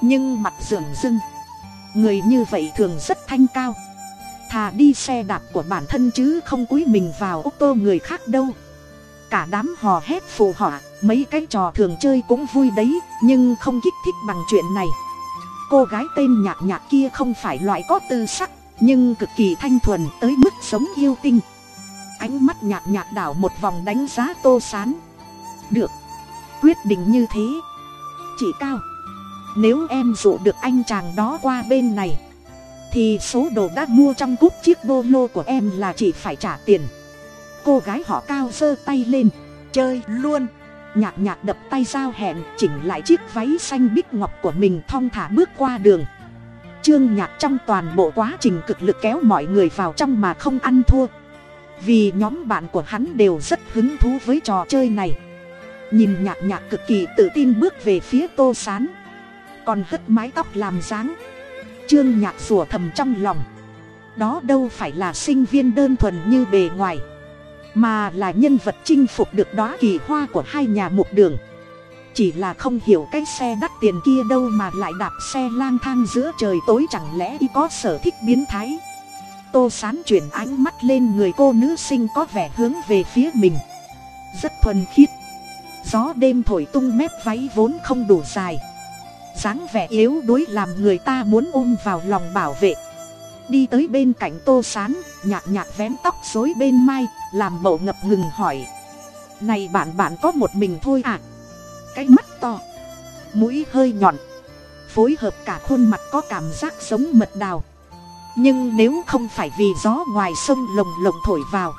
Nhưng mặt dường dưng, người như vậy thường rất thanh cao thà đi xe đạp của bản thân chứ không cúi mình vào ô tô người khác đâu. Cả đám hò hét phù họa, mấy cái trò thường chơi cũng vui đấy, nhưng không kích thích bằng chuyện này. Cô gái tên nhạc nhạc kia không phải loại có tư sắc, nhưng cực kỳ thanh thuần tới mức sống yêu tinh. Ánh mắt nhạc nhạc đảo một vòng đánh giá tô sán. Được, quyết định như thế. Chị cao, nếu em dụ được anh chàng đó qua bên này thì số đồ đã mua trong cúp chiếc bô lô của em là chị phải trả tiền. Cô gái họ cao giơ tay lên, chơi luôn. Nhạc nhạc đập tay giao hẹn, chỉnh lại chiếc váy xanh bích ngọc của mình thong thả bước qua đường. Trương nhạc trong toàn bộ quá trình cực lực kéo mọi người vào trong mà không ăn thua. Vì nhóm bạn của hắn đều rất hứng thú với trò chơi này. Nhìn nhạc nhạc cực kỳ tự tin bước về phía tô s á n còn hất mái tóc làm dáng trương nhạc rủa thầm trong lòng. Đó đâu phải là sinh viên đơn thuần như bề ngoài, mà là nhân vật chinh phục được đóa kỳ hoa của hai nhà mục đường. Chỉ là không hiểu cái xe đắt tiền kia đâu mà lại đạp xe lang thang giữa trời tối chẳng lẽ y có sở thích biến thái? Tô sán chuyển ánh mắt lên người cô nữ sinh có vẻ hướng về phía mình. Rất thuần khiết. Gió đêm thổi tung mép váy vốn không đủ dài dáng vẻ yếu đuối làm người ta muốn ôm vào lòng bảo vệ. Đi tới bên cạnh tô sán, nhạc nhạc vén tóc dối bên mai, làm mậu ngập ngừng hỏi. Này bạn bạn có một mình thôi à? Cái mắt to, mũi hơi nhọn, phối hợp cả khuôn mặt có cảm giác giống mật đào. Nhưng nếu không phải vì gió ngoài sông lồng lồng thổi vào,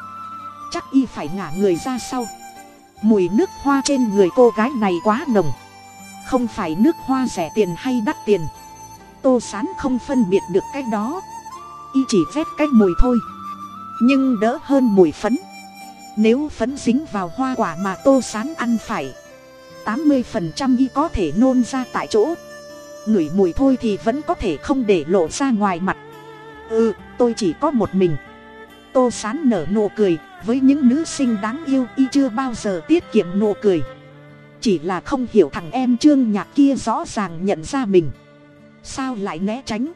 chắc y phải ngả người ra sau. Mùi nước hoa trên người cô gái này quá nồng không phải nước hoa rẻ tiền hay đắt tiền. Tô sán không phân biệt được cái đó. Y chỉ vét cái mùi thôi. Nhưng đỡ hơn mùi phấn. Nếu phấn dính vào hoa quả mà tô sán ăn phải, tám mươi phần trăm y có thể nôn ra tại chỗ. Ngửi mùi thôi thì vẫn có thể không để lộ ra ngoài mặt. Ừ tôi chỉ có một mình. Tô sán nở nụ cười, với những nữ sinh đáng yêu y chưa bao giờ tiết kiệm nụ cười chỉ là không hiểu thằng em trương nhạc kia rõ ràng nhận ra mình. Sao lại né tránh?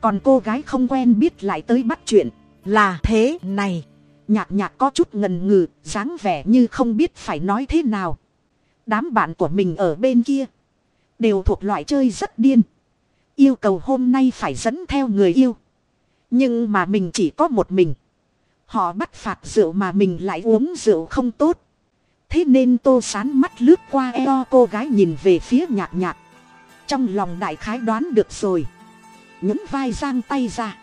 Còn cô gái không quen biết lại tới bắt chuyện. Là thế này. Nhạc nhạc có chút ngần ngừ, dáng vẻ như không biết phải nói thế nào. Đám bạn của mình ở bên kia đều thuộc loại chơi rất điên. Yêu cầu hôm nay phải dẫn theo người yêu. Nhưng mà mình chỉ có một mình. Họ bắt phạt rượu mà mình lại uống rượu không tốt thế nên tô sán mắt lướt qua eo cô gái nhìn về phía nhạc nhạc. Trong lòng đại khái đoán được rồi. Những vai giang tay ra.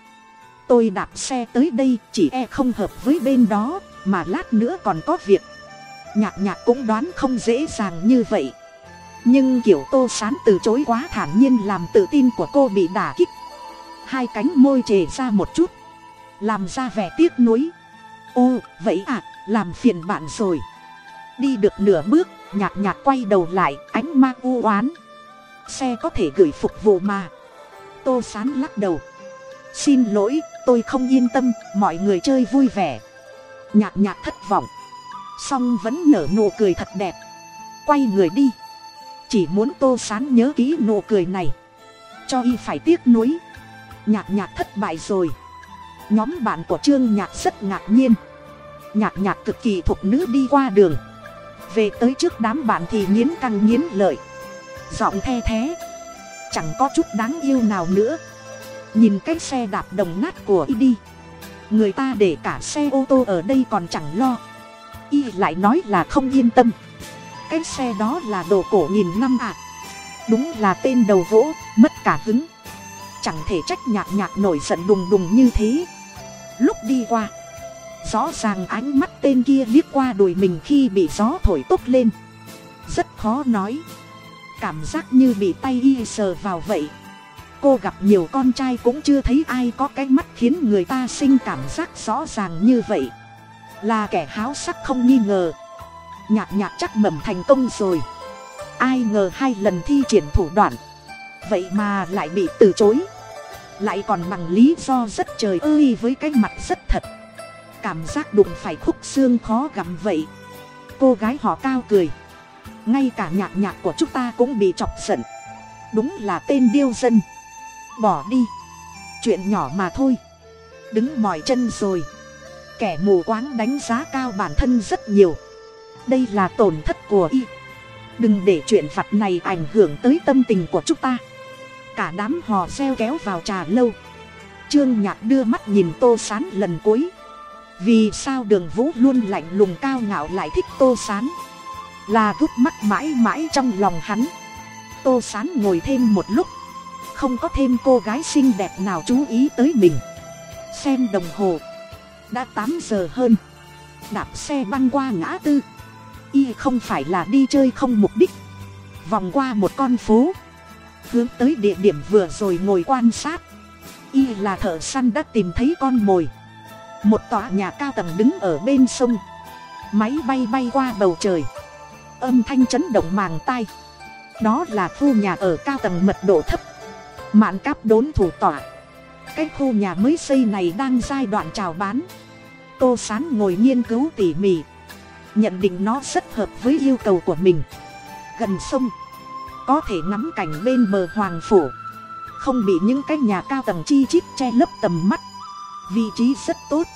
Tôi đạp xe tới đây, chỉ e không hợp với bên đó, mà lát nữa còn có việc. Nhạc nhạc cũng đoán không dễ dàng như vậy. Nhưng kiểu tô sán từ chối quá thản nhiên làm tự tin của cô bị đả kích. Hai cánh môi trề ra một chút. Làm ra vẻ tiếc nuối. Ô, vậy à làm phiền bạn rồi đi được nửa bước, nhạc nhạc quay đầu lại, ánh mang u oán. Xe có thể gửi phục vụ mà. Tô sán lắc đầu. Xin lỗi, tôi không yên tâm, mọi người chơi vui vẻ. Nhạc nhạc thất vọng. Song vẫn nở nụ cười thật đẹp. Quay người đi. Chỉ muốn tô sán nhớ kỹ nụ cười này. Cho y phải tiếc nuối. Nhạc nhạc thất bại rồi. Nhóm bạn của trương nhạc rất ngạc nhiên. Nhạc nhạc cực kỳ thuộc nữ đi qua đường về tới trước đám bạn thì nghiến căng nghiến lợi. Giọng the thé. Chẳng có chút đáng yêu nào nữa. Nhìn cái xe đạp đồng nát của y đi. Người ta để cả xe ô tô ở đây còn chẳng lo. Y lại nói là không yên tâm. Cái xe đó là đồ cổ nghìn năm ạ. À. đúng là tên đầu vỗ, mất cả hứng. Chẳng thể trách nhạc nhạc nổi giận đùng đùng như thế. Lúc đi qua rõ ràng ánh mắt tên kia liếc qua đùi mình khi bị gió thổi tốc lên. Rất khó nói. Cảm giác như bị tay y sờ vào vậy. Cô gặp nhiều con trai cũng chưa thấy ai có cái mắt khiến người ta sinh cảm giác rõ ràng như vậy. Là kẻ háo sắc không nghi ngờ. Nhạc nhạc chắc mầm thành công rồi. Ai ngờ hai lần thi triển thủ đoạn. Vậy mà lại bị từ chối. Lại còn bằng lý do rất trời ơi với cái mặt rất thật cảm giác đụng phải khúc xương khó gặm vậy. Cô gái họ cao cười. Ngay cả nhạc nhạc của chúng ta cũng bị chọc giận. Đúng là tên điêu dân. Bỏ đi. Chuyện nhỏ mà thôi. Đứng mỏi chân rồi. Kẻ mù quáng đánh giá cao bản thân rất nhiều. Đây là tổn thất của y. Đừng để chuyện vặt này ảnh hưởng tới tâm tình của chúng ta. Cả đám họ reo kéo vào trà lâu. Trương nhạc đưa mắt nhìn tô sán lần cuối vì sao đường vũ luôn lạnh lùng cao ngạo lại thích tô sán? Là gút mắt mãi mãi trong lòng hắn. Tô sán ngồi thêm một lúc. Không có thêm cô gái xinh đẹp nào chú ý tới mình. Xem đồng hồ. Đã tám giờ hơn. Đạp xe băng qua ngã tư. Y không phải là đi chơi không mục đích. Vòng qua một con phố. Hướng tới địa điểm vừa rồi ngồi quan sát. Y là thợ săn đã tìm thấy con mồi một tòa nhà cao tầng đứng ở bên sông. Máy bay bay qua bầu trời. Âm thanh chấn động màng tai. Đó là khu nhà ở cao tầng mật độ thấp. Mạn cáp đốn thủ tỏa cái khu nhà mới xây này đang giai đoạn chào bán. Tô sán ngồi nghiên cứu tỉ mỉ. Nhận định nó rất hợp với yêu cầu của mình. Gần sông. Có thể ngắm cảnh bên bờ hoàng phủ. Không bị những cái nhà cao tầng chi chít che lấp tầm mắt vị trí rất tốt.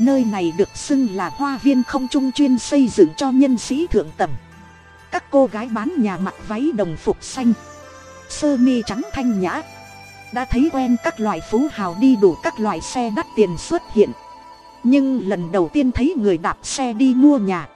Nơi này được xưng là hoa viên không trung chuyên xây dựng cho nhân sĩ thượng tầng. Các cô gái bán nhà mặc váy đồng phục xanh, sơ mi trắng thanh nhã, đã thấy quen các loại phú hào đi đủ các loại xe đắt tiền xuất hiện. Nhưng lần đầu tiên thấy người đạp xe đi mua nhà